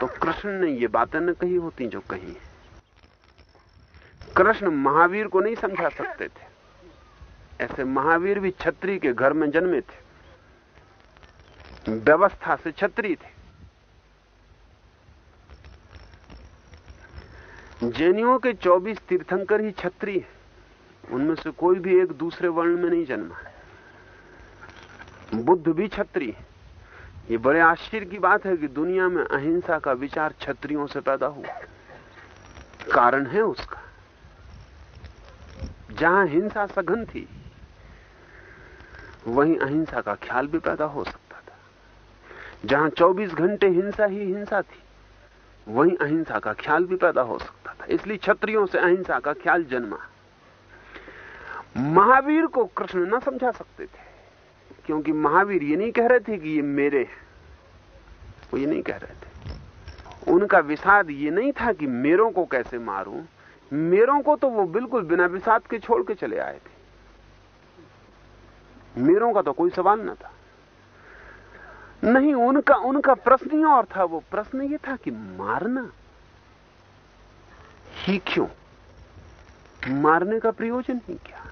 तो कृष्ण ने ये बातें न कही होती जो कही। है कृष्ण महावीर को नहीं समझा सकते थे। ऐसे महावीर भी छत्री के घर में जन्मे थे। व्यवस्था से छत्री थे। जैनियों के 24 तीर्थंकर ही छत्री हैं। उनमें से कोई भी एक दूसरे वर्ण में नहीं जन्मा बुद्ध भी छत्री ये बड़े आश्चर्य की बात है कि दुनिया में अहिंसा का विचार छत्रियों से पैदा हुआ। कारण है उसका। जहाँ हिंसा सघन थी, वहीं अहिंसा का ख्याल भी पैदा हो सकता था। जहाँ 24 घंटे हिंसा ही हिंसा थी, वहीं अहिंसा का ख्याल भी पैदा हो सकता था। इसलिए छत्रियों से अहिंसा का ख्याल जन्मा। महावीर को कृष्ण न समझा सकते थे। क्योंकि महावीर ये नहीं कह रहे थे कि ये मेरे वो ये नहीं कह रहे थे। उनका विषाद ये नहीं था कि मेरों को कैसे मारूं। मेरों को तो वो बिल्कुल बिना विषाद के छोड़ के चले आए थे। मेरों का तो कोई सवाल ना था। नहीं, उनका उनका प्रश्न ही और था। वो प्रश्न ये था कि मारना ही क्यों? मारने का प्रयोजन ही क्या?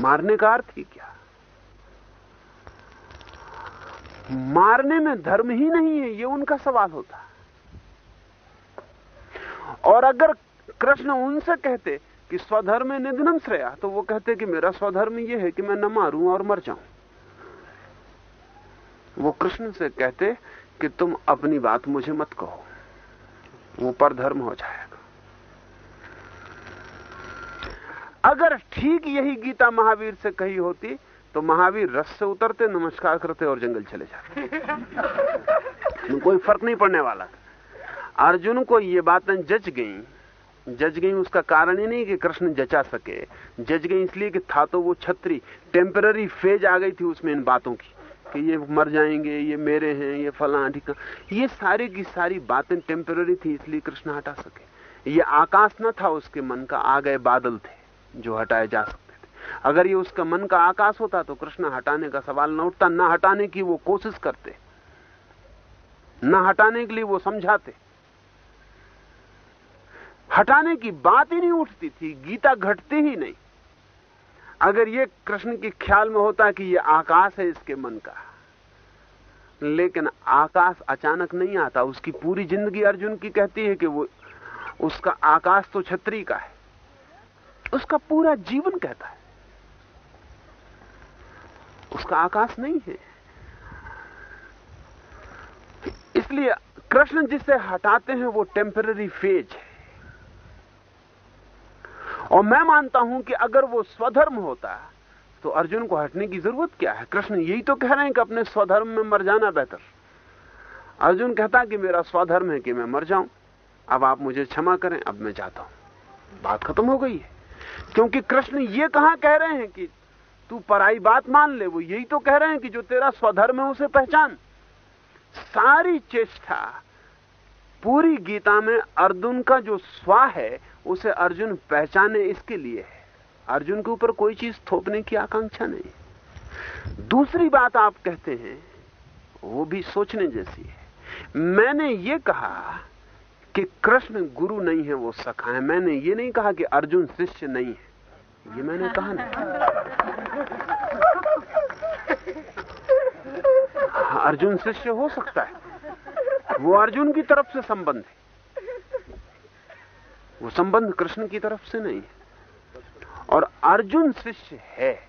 मारने का अर्थ ही क्या? मारने में धर्म ही नहीं है, ये उनका सवाल होता और अगर कृष्ण उनसे कहते कि स्वधर्म निधनम श्रेया तो वो कहते कि मेरा स्वधर्म यह है कि मैं न मारूं और मर जाऊँ। वो कृष्ण से कहते कि तुम अपनी बात मुझे मत कहो, वो पर धर्म हो जाएगा। अगर ठीक यही गीता महावीर से कही होती तो महावीर रस से उतरते, नमस्कार करते और जंगल चले जाते। कोई फ़र्क नहीं पड़ने वाला अर्जुन को ये बातें जच गई। जज गई उसका कारण ही नहीं कि कृष्ण जचा सके। जज गई इसलिए कि था तो वो छत्री टेम्पररी फ़ेज़ आ गई थी उसमें इन बातों की, कि ये मर जाएँगे, ये मेरे हैं, ये फला ठिका ये सारी की सारी बातें टेम्पररी थी, इसलिए कृष्ण हटा सके। ये आकाश न था उसके मन का, आ गए बादल थे। जो हटाए जा सकते थे। अगर ये उसका मन का आकाश होता तो कृष्ण हटाने का सवाल न उठता, न हटाने की वो कोशिश करते। न हटाने के लिए वो समझाते। हटाने की बात ही नहीं उठती थी, गीता घटती ही नहीं। अगर ये कृष्ण के ख्याल में होता कि ये आकाश है इसके मन का, लेकिन आकाश अचानक नहीं आता, उसकी पूरी ज़िंदगी अर्जुन की कहती है कि वो, उसका आकाश तो छत्री का है। उसका पूरा जीवन कहता है। उसका आकाश नहीं है। इसलिए कृष्ण जिसे हटाते हैं, वो टेम्पररी फ़ेज़ है। और मैं मानता हूँ कि अगर वो स्वधर्म होता तो अर्जुन को हटने की ज़रूरत क्या है? कृष्ण यही तो कह रहे हैं कि अपने स्वधर्म में मर जाना बेहतर। अर्जुन कहता कि मेरा स्वधर्म है कि मैं मर जाऊँ। अब आप मुझे क्षमा करें, अब मैं जाता हूँ। बात खत्म हो गई है। क्योंकि कृष्ण ये कहा कह रहे हैं कि तू पराई बात मान ले, वो यही तो कह रहे हैं कि जो तेरा स्वधर्म है उसे पहचान। सारी चेष्टा पूरी गीता में अर्जुन का जो स्वा है, उसे अर्जुन पहचाने इसके लिए है। अर्जुन के ऊपर कोई चीज़ थोपने की आकांक्षा नहीं। दूसरी बात आप कहते हैं, वो भी सोचने जैसी है। मैंने ये कहा कि कृष्ण गुरु नहीं है वो सखा है। मैंने ये नहीं कहा कि अर्जुन शिष्य नहीं है। ये मैंने कहा नहीं हाँ, अर्जुन शिष्य हो सकता है। वो अर्जुन की तरफ़ से संबंध है। वो संबंध कृष्ण की तरफ़ से नहीं है। और अर्जुन शिष्य है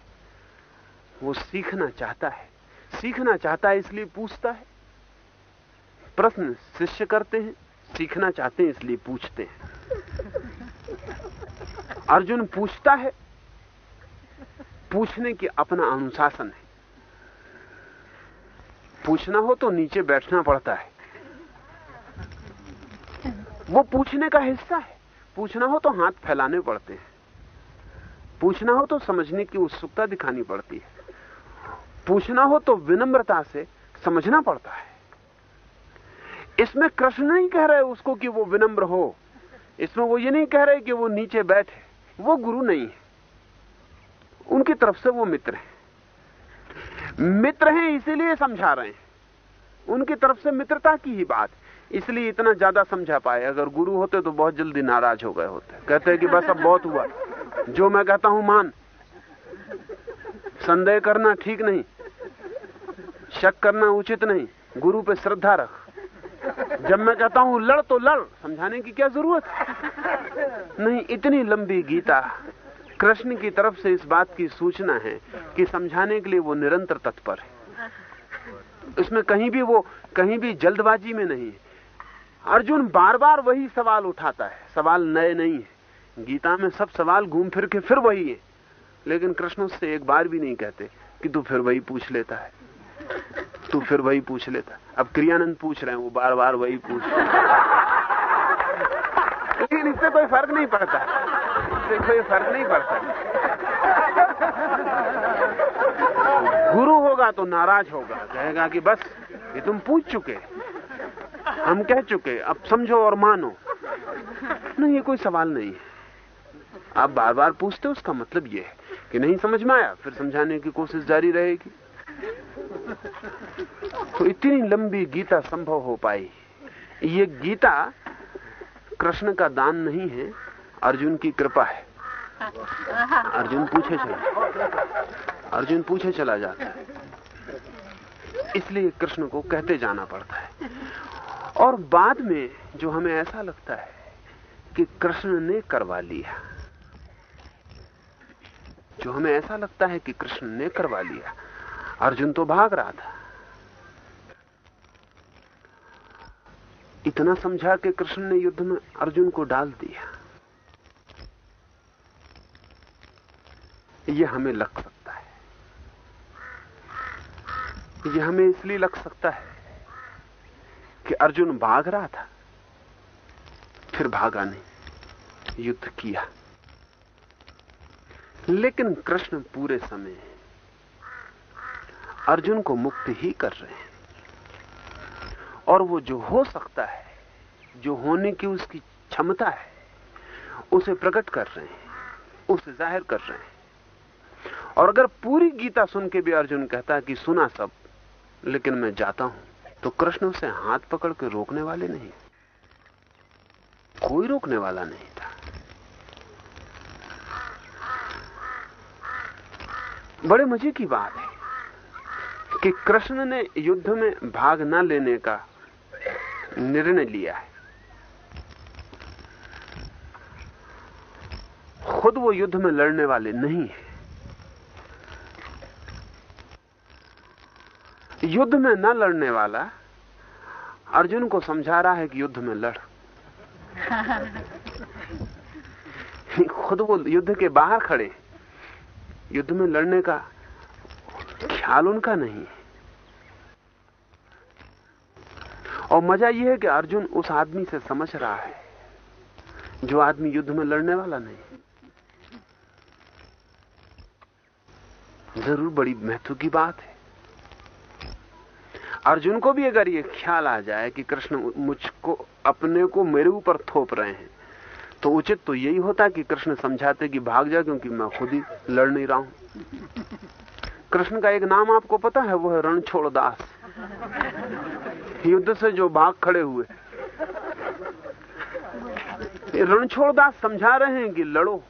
वो सीखना चाहता है। सीखना चाहता है इसलिए पूछता है। प्रश्न शिष्य करते हैं। सीखना चाहते हैं, इसलिए पूछते हैं। अर्जुन पूछता है, पूछने की अपना अनुशासन है। पूछना हो तो नीचे बैठना पड़ता है। वो पूछने का हिस्सा है। पूछना हो तो हाथ फैलाने पड़ते हैं। पूछना हो तो समझने की उत्सुकता दिखानी पड़ती है। पूछना हो तो विनम्रता से समझना पड़ता है। इसमें कृष्ण नहीं कह रहे उसको कि वो विनम्र हो। इसमें वो ये नहीं कह रहे कि वो नीचे बैठे। वो गुरु नहीं है। उनकी तरफ़ से वो मित्र हैं। मित्र हैं इसीलिए समझा रहे हैं। उनकी तरफ़ से मित्रता की ही बात। इसलिए इतना ज़्यादा समझा पाए। अगर गुरु होते तो बहुत जल्दी नाराज़ हो गए होते। कहते हैं कि बस अब बहुत हुआ। जो मैं कहता हूँ मान। संदेह करना ठीक नहीं। शक करना उचित नहीं। गुरु पे श्रद्धा रख। जब मैं कहता हूँ, लड़ तो लड़ समझाने की क्या ज़रूरत? नहीं, इतनी लंबी गीता, कृष्ण की तरफ़ से इस बात की सूचना है कि समझाने के लिए वो निरंतर तत्पर है। इसमें कहीं भी वो, कहीं भी जल्दबाजी में नहीं है। अर्जुन बार बार वही सवाल उठाता है। सवाल नए नहीं है। गीता में सब सवाल घूम फिर के फिर वही है। लेकिन कृष्ण उससे एक बार भी नहीं कहते कि तू फिर वही पूछ लेता है। तू फिर वही पूछ लेता। अब क्रियानंद पूछ रहे हैं, वो बार बार वही पूछ। लेकिन इससे कोई फ़र्क नहीं पड़ता। इससे कोई फ़र्क नहीं पड़ता। गुरु होगा तो नाराज़ होगा। कहेगा कि बस, ये तुम पूछ चुके। हम कह चुके, अब समझो और मानो। नहीं, ये कोई सवाल नहीं है। आप बार बार पूछते हो, उसका मतलब ये है कि नहीं समझ में आया, फिर समझाने की कोशिश जारी रहेगी। तो इतनी लंबी गीता संभव हो पाई। ये गीता कृष्ण का दान नहीं है, अर्जुन की कृपा है। अर्जुन पूछे चला। अर्जुन पूछे चला जाता है। इसलिए कृष्ण को कहते जाना पड़ता है। और बाद में जो हमें ऐसा लगता है कि कृष्ण ने करवा लिया। जो हमें ऐसा लगता है कि कृष्ण ने करवा लिया अर्जुन तो भाग रहा था। इतना समझा कि कृष्ण ने युद्ध में अर्जुन को डाल दिया। यह हमें लग सकता है। यह हमें इसलिए लग सकता है कि अर्जुन भाग रहा था, फिर भागा नहीं, युद्ध किया। लेकिन कृष्ण पूरे समय अर्जुन को मुक्त ही कर रहे हैं। और वो जो हो सकता है, जो होने की उसकी क्षमता है, उसे प्रकट कर रहे हैं, उसे ज़ाहिर कर रहे हैं। और अगर पूरी गीता सुन के भी अर्जुन कहता है कि सुना सब, लेकिन मैं जाता हूँ तो कृष्ण उसे हाथ पकड़ के रोकने वाले नहीं। कोई रोकने वाला नहीं था। बड़े मज़े की बात है। कि कृष्ण ने युद्ध में भाग न लेने का निर्णय लिया है। खुद वो युद्ध में लड़ने वाले नहीं है। युद्ध में न लड़ने वाला अर्जुन को समझा रहा है कि युद्ध में लड़। खुद वो युद्ध के बाहर खड़े। युद्ध में लड़ने का ख्याल उनका नहीं है। और मज़ा यह है कि अर्जुन उस आदमी से समझ रहा है, जो आदमी युद्ध में लड़ने वाला नहीं। ज़रूर बड़ी महत्व की बात है। अर्जुन को भी अगर ये ख्याल आ जाए कि कृष्ण मुझको, अपने को मेरे ऊपर थोप रहे हैं तो उचित तो यही होता कि कृष्ण समझाते कि भाग जा, क्योंकि मैं खुद ही लड़ नहीं रहा हूँ। कृष्ण का एक नाम आपको पता है, वो है रणछोड़ दास। युद्ध से जो भाग खड़े हुए। रणछोड़ दास समझा रहे हैं कि लड़ो।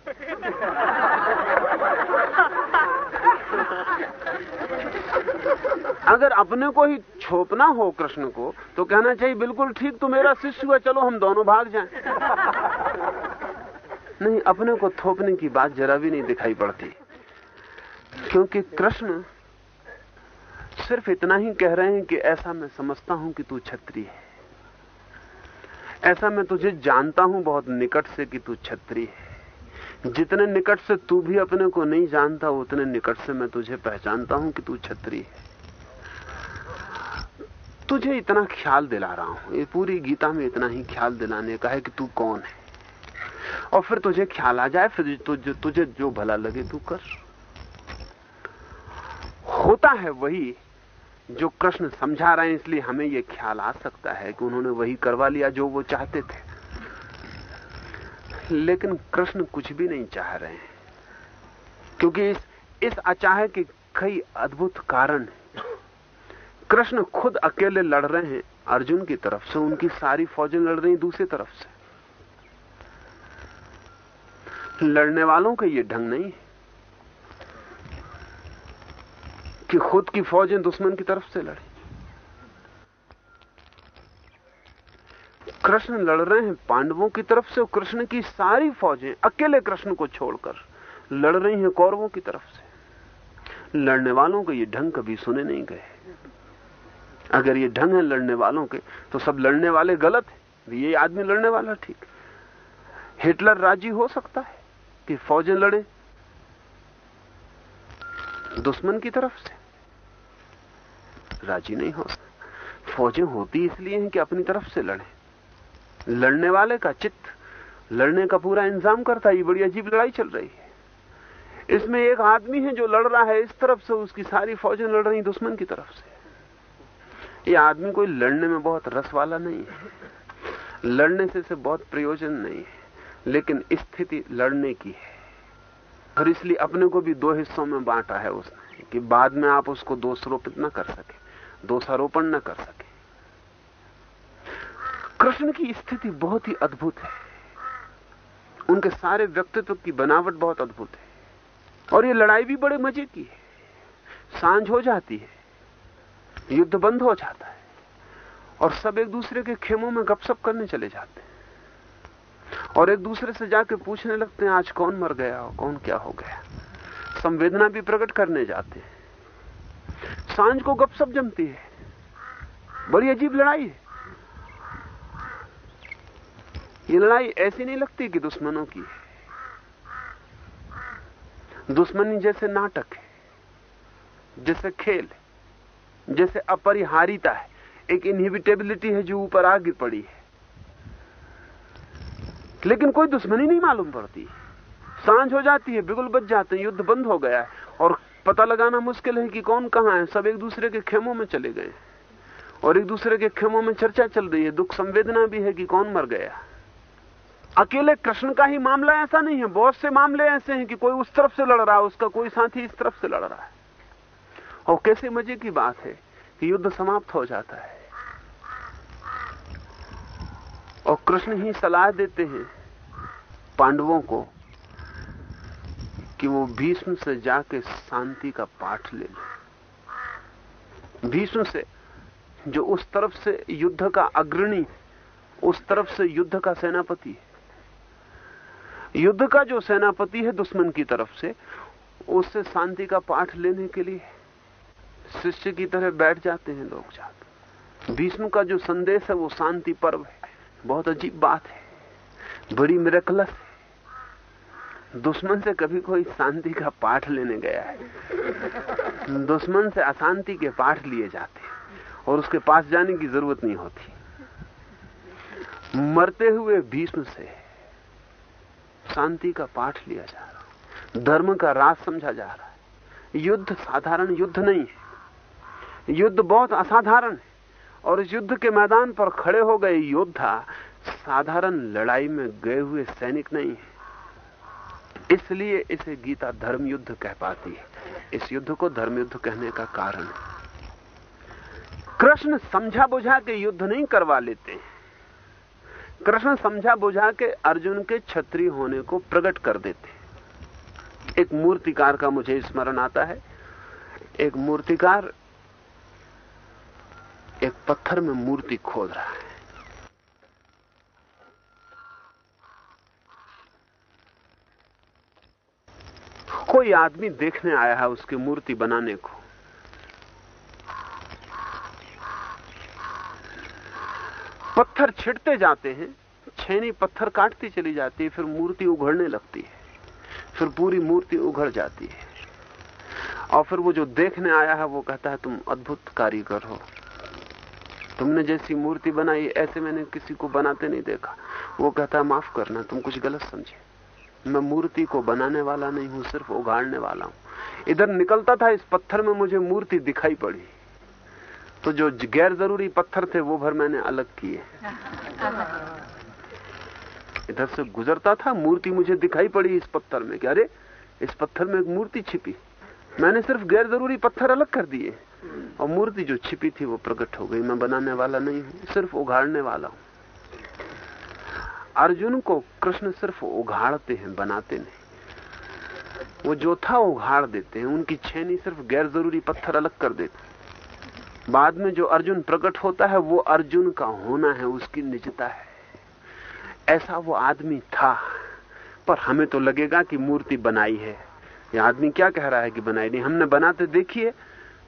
अगर अपने को ही छोपना हो कृष्ण को तो कहना चाहिए, बिल्कुल ठीक तो मेरा शिष्य हुआ, चलो हम दोनों भाग जाएँ। नहीं, अपने को थोपने की बात जरा भी नहीं दिखाई पड़ती। क्योंकि कृष्ण सिर्फ़ इतना ही कह रहे हैं कि ऐसा मैं समझता हूँ कि तू छत्री है। ऐसा मैं तुझे जानता हूँ बहुत निकट से कि तू छत्री है। जितने निकट से तू भी अपने को नहीं जानता, उतने निकट से मैं तुझे पहचानता हूँ कि तू छत्री है। तुझे इतना ख्याल दिला रहा हूँ, ये पूरी गीता में इतना ही ख्याल दिलाने का है कि तू कौन है। और फिर तुझे ख्याल आ जाए, फिर तुझे तुझे जो भला लगे तू कर। होता है वही जो कृष्ण समझा रहे हैं, इसलिए हमें यह ख्याल आ सकता है कि उन्होंने वही करवा लिया जो वो चाहते थे। लेकिन कृष्ण कुछ भी नहीं चाह रहे हैं। क्योंकि इस इस अचाह के कई अद्भुत कारण कृष्ण खुद अकेले लड़ रहे हैं, अर्जुन की तरफ़ से, उनकी सारी फौजें लड़ रही दूसरी तरफ़ से। लड़ने वालों का ये ढंग नहीं है। कि खुद की फौजें दुश्मन की तरफ़ से लड़े। कृष्ण लड़ रहे हैं पांडवों की तरफ़ से और कृष्ण की सारी फौजें अकेले कृष्ण को छोड़कर लड़ रही हैं कौरवों की तरफ़ से। लड़ने वालों को ये ढंग कभी सुने नहीं गए। अगर ये ढंग है लड़ने वालों के तो सब लड़ने वाले गलत है। ये आदमी लड़ने वाला ठीक। हिटलर राज़ी हो सकता है कि फौजें लड़े दुश्मन की तरफ़ से। राज़ी नहीं हो सकता। फौजें होती इसलिए हैं कि अपनी तरफ़ से लड़े। लड़ने वाले का चित्त लड़ने का पूरा इंतज़ाम करता है। ये बड़ी अजीब लड़ाई चल रही है। इसमें एक आदमी है जो लड़ रहा है इस तरफ़ से उसकी सारी फौजें लड़ रही दुश्मन की तरफ़ से। ये आदमी कोई लड़ने में बहुत रस वाला नहीं है। लड़ने से, इसे बहुत प्रयोजन नहीं है लेकिन स्थिति लड़ने की है। और इसलिए अपने को भी दो हिस्सों में बांटा है उसने कि बाद में आप उसको दोषारोपित न कर सके। दोषारोपण न कर सके। कृष्ण की स्थिति बहुत ही अद्भुत है। उनके सारे व्यक्तित्व की बनावट बहुत अद्भुत है। और ये लड़ाई भी बड़े मज़े की है। साँझ हो जाती है, युद्ध बंद हो जाता है, और सब एक दूसरे के खेमों में गपशप करने चले जाते हैं। और एक दूसरे से जाके पूछने लगते हैं, आज कौन मर गया कौन क्या हो गया। संवेदना भी प्रकट करने जाते हैं। साँझ को गपशप जमती है। बड़ी अजीब लड़ाई है। ये लड़ाई ऐसी नहीं लगती कि दुश्मनों की है। दुश्मनी जैसे नाटक है, जैसे खेल है, जैसे अपरिहारिता है। एक इनहिबिटेबिलिटी है जो ऊपर आगे पड़ी है। लेकिन कोई दुश्मनी नहीं मालूम पड़ती। साँझ हो जाती है, बिगुल बच जाते हैं, युद्ध बंद हो गया है। और पता लगाना मुश्किल है कि कौन कहाँ है। सब एक दूसरे के खेमों में चले गए। और एक दूसरे के खेमों में चर्चा चल रही है। दुख संवेदना भी है कि कौन मर गया। अकेले कृष्ण का ही मामला ऐसा नहीं है। बहुत से मामले ऐसे हैं कि कोई उस तरफ़ से लड़ रहा है, उसका कोई साथी इस तरफ़ से लड़ रहा है। और कैसे मज़े की बात है कि युद्ध समाप्त हो जाता है। और कृष्ण ही सलाह देते हैं पांडवों को कि वो भीष्म से जाके शांति का पाठ ले ले। भीष्म से, जो उस तरफ़ से युद्ध का अग्रणी, उस तरफ़ से युद्ध का सेनापति है। युद्ध का जो सेनापति है दुश्मन की तरफ़ से, उससे शांति का पाठ लेने के लिए शिष्य की तरह बैठ जाते हैं लोग जाते भीष्म का जो संदेश है वो शांति पर्व है। बहुत अजीब बात है। बड़ी मेरेकलस है। दुश्मन से कभी कोई शांति का पाठ लेने गया है। दुश्मन से अशांति के पाठ लिए जाते हैं और उसके पास जाने की ज़रूरत नहीं होती। मरते हुए भीष्म से शांति का पाठ लिया जा रहा है। धर्म का राज समझा जा रहा है। युद्ध साधारण युद्ध नहीं है। युद्ध बहुत असाधारण है। और युद्ध के मैदान पर खड़े हो गए योद्धा साधारण लड़ाई में गए हुए सैनिक नहीं है। इसलिए इसे गीता धर्म युद्ध कह पाती है। इस युद्ध को धर्म युद्ध कहने का कारण कृष्ण समझा बुझा के युद्ध नहीं करवा लेते कृष्ण समझा बुझा के अर्जुन के छत्री होने को प्रकट कर देते एक मूर्तिकार का मुझे स्मरण आता है। एक मूर्तिकार एक पत्थर में मूर्ति खोद रहा है। कोई आदमी देखने आया है उसकी मूर्ति बनाने को? पत्थर छिड़ते जाते हैं, छेनी पत्थर काटती चली जाती है, फिर मूर्ति उघड़ने लगती है, फिर पूरी मूर्ति उघड़ जाती है। और फिर वो जो देखने आया है, वो कहता है, तुम अद्भुत कारीगर हो। तुमने जैसी मूर्ति बनाई, ऐसे मैंने किसी को बनाते नहीं देखा। वो कहता है, माफ़ करना, तुम कुछ गलत समझे। मैं मूर्ति को बनाने वाला नहीं हूँ, सिर्फ़ उगाड़ने वाला हूँ। इधर निकलता था, इस पत्थर में मुझे मूर्ति दिखाई पड़ी। तो जो गैर ज़रूरी पत्थर थे, वो भर मैंने अलग किए। इधर से गुजरता था, मूर्ति मुझे दिखाई पड़ी इस पत्थर में कि अरे, इस पत्थर में एक मूर्ति छिपी। मैंने सिर्फ़ गैर ज़रूरी पत्थर अलग कर दिए। और मूर्ति जो छिपी थी, वो प्रकट हो गई। मैं बनाने वाला नहीं हूँ, सिर्फ़ उघाड़ने वाला हूँ। अर्जुन को कृष्ण सिर्फ़ उघाड़ते हैं, बनाते नहीं। वो जो था उघाड़ देते हैं, उनकी छेनी सिर्फ़ गैर ज़रूरी पत्थर अलग कर देते बाद में जो अर्जुन प्रकट होता है, वो अर्जुन का होना है, उसकी निजता है। ऐसा वो आदमी था, पर हमें तो लगेगा कि मूर्ति बनाई है। ये आदमी क्या कह रहा है कि बनाई नहीं? हमने बनाते देखिए,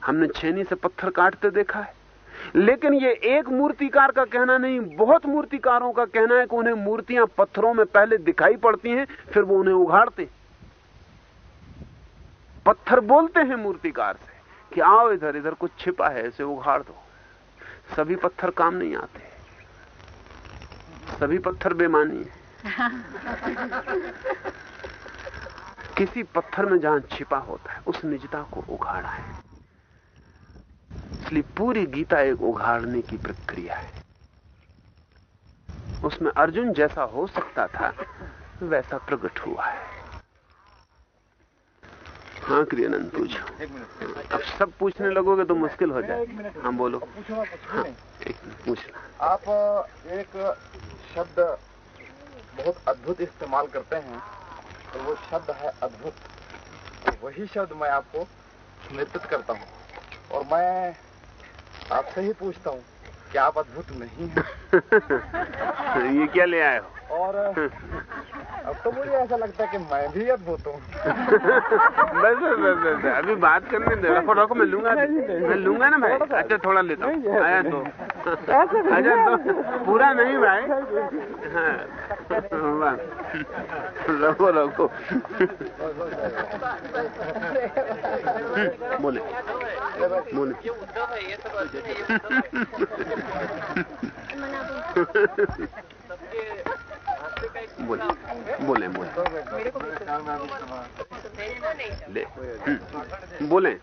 हमने छेनी से पत्थर काटते देखा है। लेकिन ये एक मूर्तिकार का कहना नहीं बहुत मूर्तिकारों का कहना है कि उन्हें मूर्तियाँ पत्थरों में पहले दिखाई पड़ती हैं फिर वो उन्हें उघाड़ते पत्थर बोलते हैं मूर्तिकार से कि आओ इधर इधर कुछ छिपा है इसे उघाड़ दो। सभी पत्थर काम नहीं आते। सभी पत्थर बेमानी है। किसी पत्थर में जहाँ छिपा होता है उस निजता को उघाड़ा है। इसलिए पूरी गीता एक उघाड़ने की प्रक्रिया है। उसमें अर्जुन जैसा हो सकता था वैसा प्रकट हुआ है। हाँ क्रियानंद पूछो। अब सब पूछने लगोगे तो मुश्किल हो जाए। हाँ बोलो। हाँ एक पूछना आप एक शब्द बहुत अद्भुत इस्तेमाल करते हैं तो वो शब्द है अद्भुत। तो वही शब्द मैं आपको निश्चित करता हूँ। और मैं आपसे ही पूछता हूँ, क्या आप अद्भुत नहीं हैं? ये क्या ले आए हो? और अब तो मुझे ऐसा लगता है कि मैं भी अद्भुत हूँ। बस बस बस बस अभी बात करने दे रखो रखो मैं लूँगा मैं लूँगा ना भाई? अच्छा थोड़ा लेता हूँ। आया तो। अच्छा तो पूरा नहीं भाई? हाँ। रखो रखो। बोले। बोले। बोले बोले बोले। ले हम्म, बोले।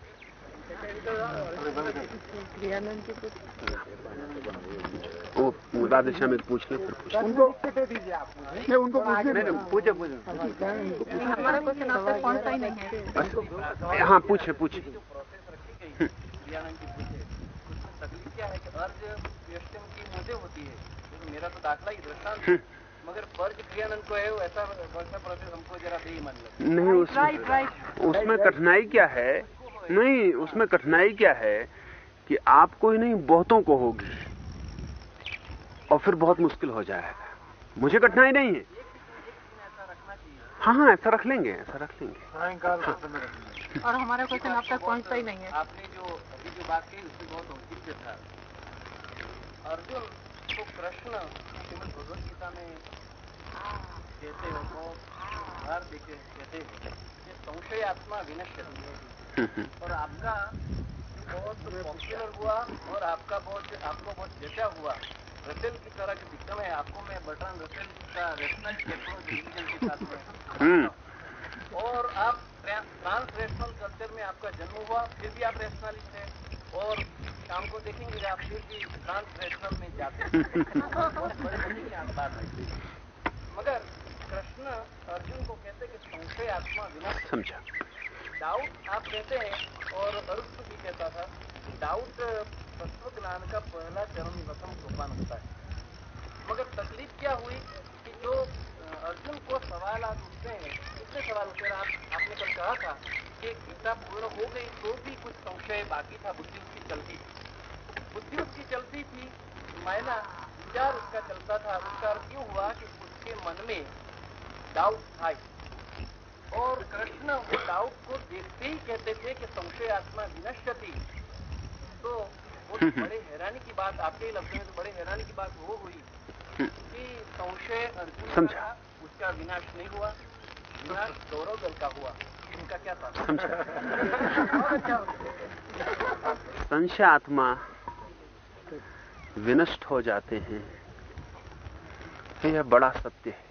वो राधे श्याम एक पूछ ले फिर पूछ। उनको उनको पूछने नहीं नहीं, पूछे पूछे। हमारा क्वेश्चन आपसे पहुँचता ही नहीं है। हाँ पूछे पूछे। तकलीफ़ क्या है कि अर्ज़ व्यष्टम की मुझे होती है मेरा तो दाखला ही दृष्टांत। मगर पर्ज क्रियानंद को है ऐसा वैसा प्रोसेस हमको जरा लगता नहीं उसमें उसमें कठिनाई क्या है? नहीं उसमें कठिनाई क्या है कि आपको ही नहीं बहुतों को होगी। और फिर बहुत मुश्किल हो जाएगा। मुझे कठिनाई नहीं है। हाँ हाँ ऐसा रख लेंगे ऐसा रख लेंगे। और हमारा क्वेश्चन अब तक पहुँचता ही नहीं है। आपने जो अभी जो बात कही उसमें बहुत औचित्य था। अर्जुन को कृष्ण श्रीमद भगवत गीता में कहते हो तो बाहर देखे कहते हैं कि संशय आत्मा विनश्य और आपका बहुत पॉपुलर हुआ और आपका बहुत आपको बहुत जचा हुआ। रसेल की तरह जो दिक्कत है आपको मैं बटन रसेल का रेशनल के साथ में। हम्म। और आप ट्रांस रेशनल कल्चर में आपका जन्म हुआ फिर भी आप रेशनलिस्ट हैं। और शाम को देखेंगे आप फिर भी रेशनल में जाते हैं। मगर कृष्ण अर्जुन को कहते हैं कि संशय आत्मा विनष्ट समझा। डाउट आप कहते हैं और अरुस्त भी कहता था कि डाउट तत्व ज्ञान का पहला चरण प्रथम सोपान होता है। मगर तकलीफ़ क्या हुई कि जो अर्जुन को सवाल आप उठते हैं कितने सवाल उठे आप आपने कल कहा था कि गीता पूर्ण हो गई तो भी कुछ संशय बाकी था बुद्धि उसकी चलती थी। बुद्धि उसकी चलती थी। मायना विचार उसका चलता था। उसका अर्थ यूँ हुआ कि उसके मन में डाउट था और कृष्ण वो डाउट को देखते ही कहते थे कि संशय आत्मा विनश्यति। तो वो तो बड़े हैरानी की बात आपके ही लफ्ज में तो बड़े हैरानी की बात वो हुई कि संशय अर्जुन का था, उसका विनाश नहीं हुआ विनाश गौरव दल का हुआ। उनका क्या था? संशय आत्मा। विनष्ट हो जाते हैं। यह बड़ा सत्य है।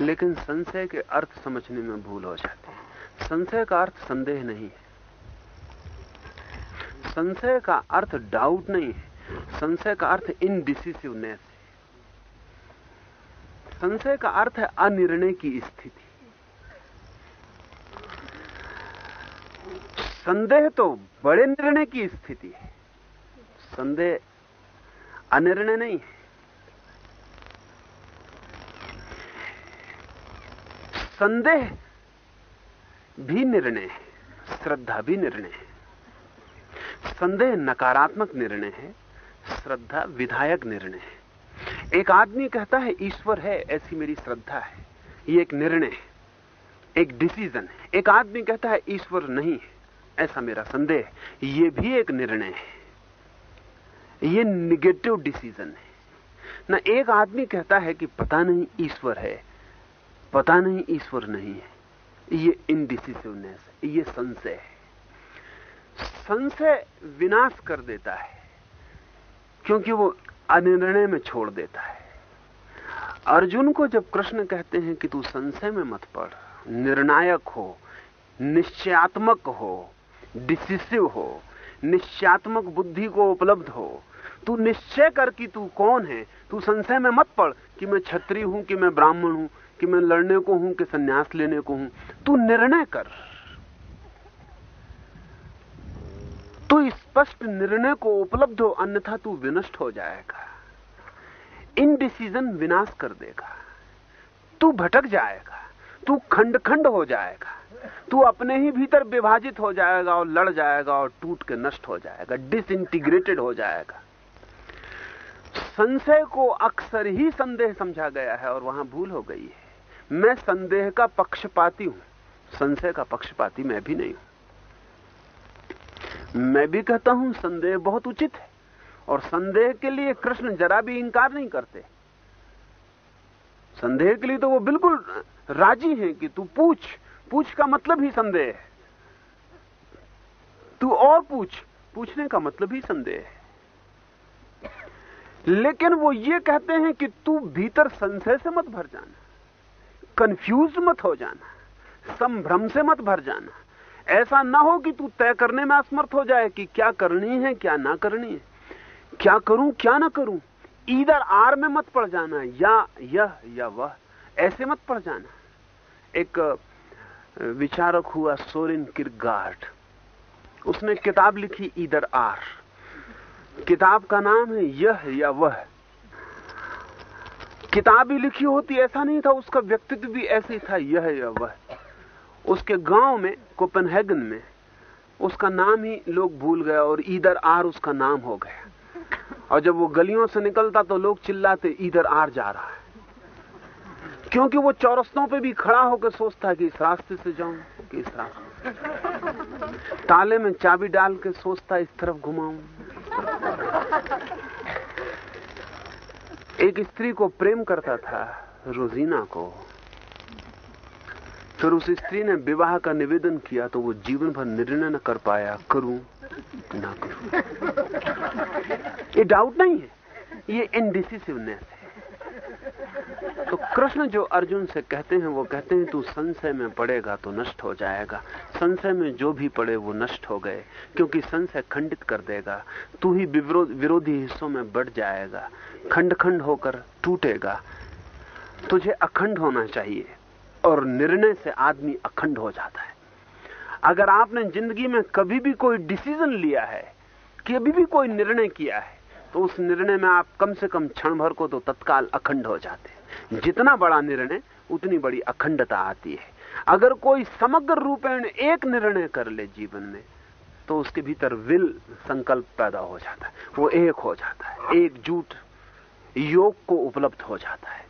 लेकिन संशय के अर्थ समझने में भूल हो जाती है। संशय का अर्थ संदेह नहीं है। संशय का अर्थ डाउट नहीं है। संशय का अर्थ इनडिसिसिवनेस है। संशय का अर्थ है अनिर्णय की स्थिति। संदेह तो बड़े निर्णय की स्थिति है। संदेह अनिर्णय नहीं है। संदेह भी निर्णय है, श्रद्धा भी निर्णय है। संदेह नकारात्मक निर्णय है, श्रद्धा विधायक निर्णय है। एक आदमी कहता है, ईश्वर है, ऐसी मेरी श्रद्धा है। ये एक निर्णय है, एक डिसीज़न है। एक आदमी कहता है, ईश्वर नहीं है, ऐसा मेरा संदेह ये भी एक निर्णय है। ये निगेटिव डिसीज़न है। ना एक आदमी कहता है कि पता नहीं ईश्वर है, पता नहीं ईश्वर नहीं है। ये इनडिसिसिवनेस है ये संशय है। संशय विनाश कर देता है, क्योंकि वो अनिर्णय में छोड़ देता है। अर्जुन को जब कृष्ण कहते हैं कि तू संशय में मत पड़, निर्णायक हो, निश्चयात्मक हो डिसिसिव हो निश्चयात्मक बुद्धि को उपलब्ध हो। तू निश्चय कर कि तू कौन है। तू संशय में मत पड़ कि मैं छत्री हूँ, कि मैं ब्राह्मण हूँ, कि मैं लड़ने को हूँ, कि सन्यास लेने को हूँ। तू निर्णय कर। तू स्पष्ट निर्णय को उपलब्ध हो, अन्यथा तू विनष्ट हो जाएगा। इनडिसीजन विनाश कर देगा। तू भटक जाएगा। तू खंड खंड हो जाएगा। तू अपने ही भीतर विभाजित हो जाएगा और लड़ जाएगा और टूट के नष्ट हो जाएगा डिसइंटीग्रेटेड हो जाएगा। संशय को अक्सर ही संदेह समझा गया है और वहाँ भूल हो गई है। मैं संदेह का पक्षपाती हूँ। संशय का पक्षपाती मैं भी नहीं हूँ। मैं भी कहता हूँ, संदेह बहुत उचित है और संदेह के लिए कृष्ण जरा भी इंकार नहीं करते। संदेह के लिए तो वो बिल्कुल राज़ी हैं कि तू पूछ पूछ का मतलब ही संदेह है। तू और पूछ, पूछने का मतलब ही संदेह है। लेकिन वो ये कहते हैं कि तू भीतर संशय से मत भर जाना कंफ्यूज मत हो जाना, संभ्रम से मत भर जाना। ऐसा ना हो कि तू तय करने में असमर्थ हो जाए कि क्या करनी है, क्या ना करनी है। क्या करूँ, क्या ना करूँ इधर आर में मत पड़ जाना या यह या वह, ऐसे मत पड़ जाना। एक विचारक हुआ सोरिन किरगार्ड उसने किताब लिखी इधर आर। किताब का नाम है यह या वह। किताब ही लिखी होती, ऐसा नहीं था, उसका व्यक्तित्व भी ऐसे ही था, यह या वह। उसके गाँव में, कोपेनहेगन में, उसका नाम ही लोग भूल गए और ईदर आर उसका नाम हो गया। और जब वो गलियों से निकलता तो लोग चिल्लाते, इधर आर जा रहा है। क्योंकि वो चौरस्तों पे भी खड़ा होकर सोचता है कि इस रास्ते से जाऊँ, कि इस रास्ते ताले में चाबी डाल के सोचता इस तरफ़ घुमाऊं। एक स्त्री को प्रेम करता था, रोजीना को। फिर उस स्त्री ने विवाह का निवेदन किया तो वो जीवन भर निर्णय न कर पाया, करूँ ना करूँ। ये डाउट नहीं है, ये इनडिसिसिवनेस है। तो कृष्ण जो अर्जुन से कहते हैं, वो कहते हैं, तू संशय में पड़ेगा तो नष्ट हो जाएगा। संशय में जो भी पड़े, वो नष्ट हो गए, क्योंकि संशय खंडित कर देगा। तू ही विरोधी हिस्सों में बढ़ जाएगा खंड खंड होकर टूटेगा। तुझे अखंड होना चाहिए, और निर्णय से आदमी अखंड हो जाता है। अगर आपने ज़िंदगी में कभी भी कोई डिसीज़न लिया है, कि अभी भी कोई निर्णय किया है तो उस निर्णय में आप कम से कम क्षण भर को तो तत्काल अखंड हो जाते हैं। जितना बड़ा निर्णय, उतनी बड़ी अखंडता आती है। अगर कोई समग्र रूपेण एक निर्णय कर ले जीवन में तो उसके भीतर विल संकल्प पैदा हो जाता है। वो एक हो जाता है। एकजुट योग को उपलब्ध हो जाता है।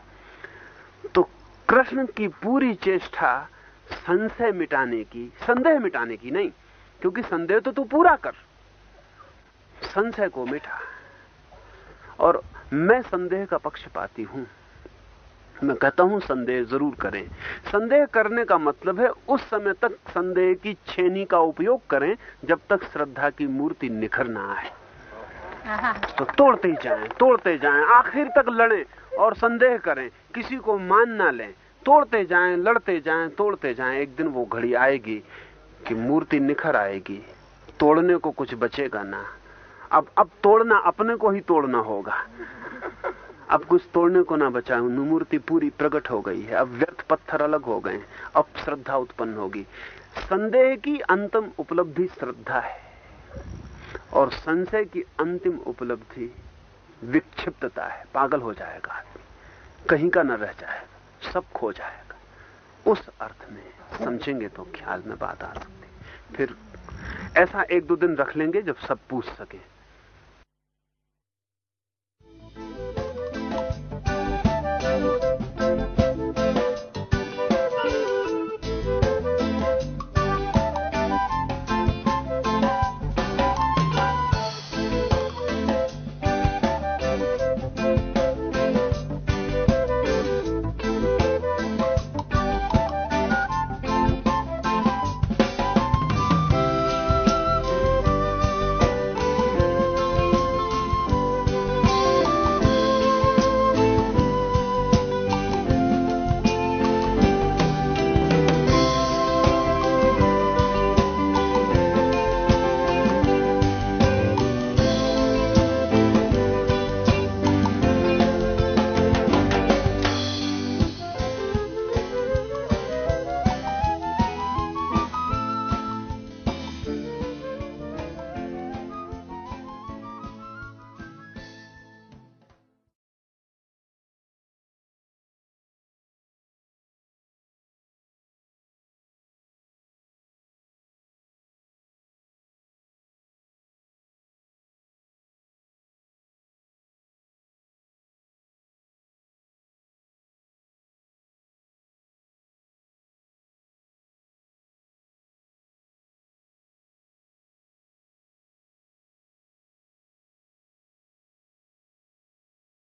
तो कृष्ण की पूरी चेष्टा संशय मिटाने की, संदेह मिटाने की नहीं, क्योंकि संदेह तो तू पूरा कर। संशय को मिटा। और मैं संदेह का पक्षपाती हूँ। मैं कहता हूँ संदेह ज़रूर करें। संदेह करने का मतलब है उस समय तक संदेह की छेनी का उपयोग करें जब तक श्रद्धा की मूर्ति निखर ना आए। तो तोड़ते जाएँ तोड़ते जाएँ आखिर तक लड़ें और संदेह करें किसी को मान ना लें। तोड़ते जाएँ लड़ते जाएँ तोड़ते जाएँ एक दिन वो घड़ी आएगी कि मूर्ति निखर आएगी। तोड़ने को कुछ बचेगा ना। अब अब तोड़ना अपने को ही तोड़ना होगा। अब कुछ तोड़ने को ना बचा मूर्ति पूरी प्रकट हो गई है। अब व्यर्थ पत्थर अलग हो गए अब श्रद्धा उत्पन्न होगी। संदेह की अंतिम उपलब्धि श्रद्धा है, और संशय की अंतिम उपलब्धि विक्षिप्तता है। पागल हो जाएगा आदमी, कहीं का न रह जाएगा, सब खो जाएगा। उस अर्थ में समझेंगे तो ख्याल में बात आ सकती फिर ऐसा एक दो दिन रख लेंगे जब सब पूछ सके।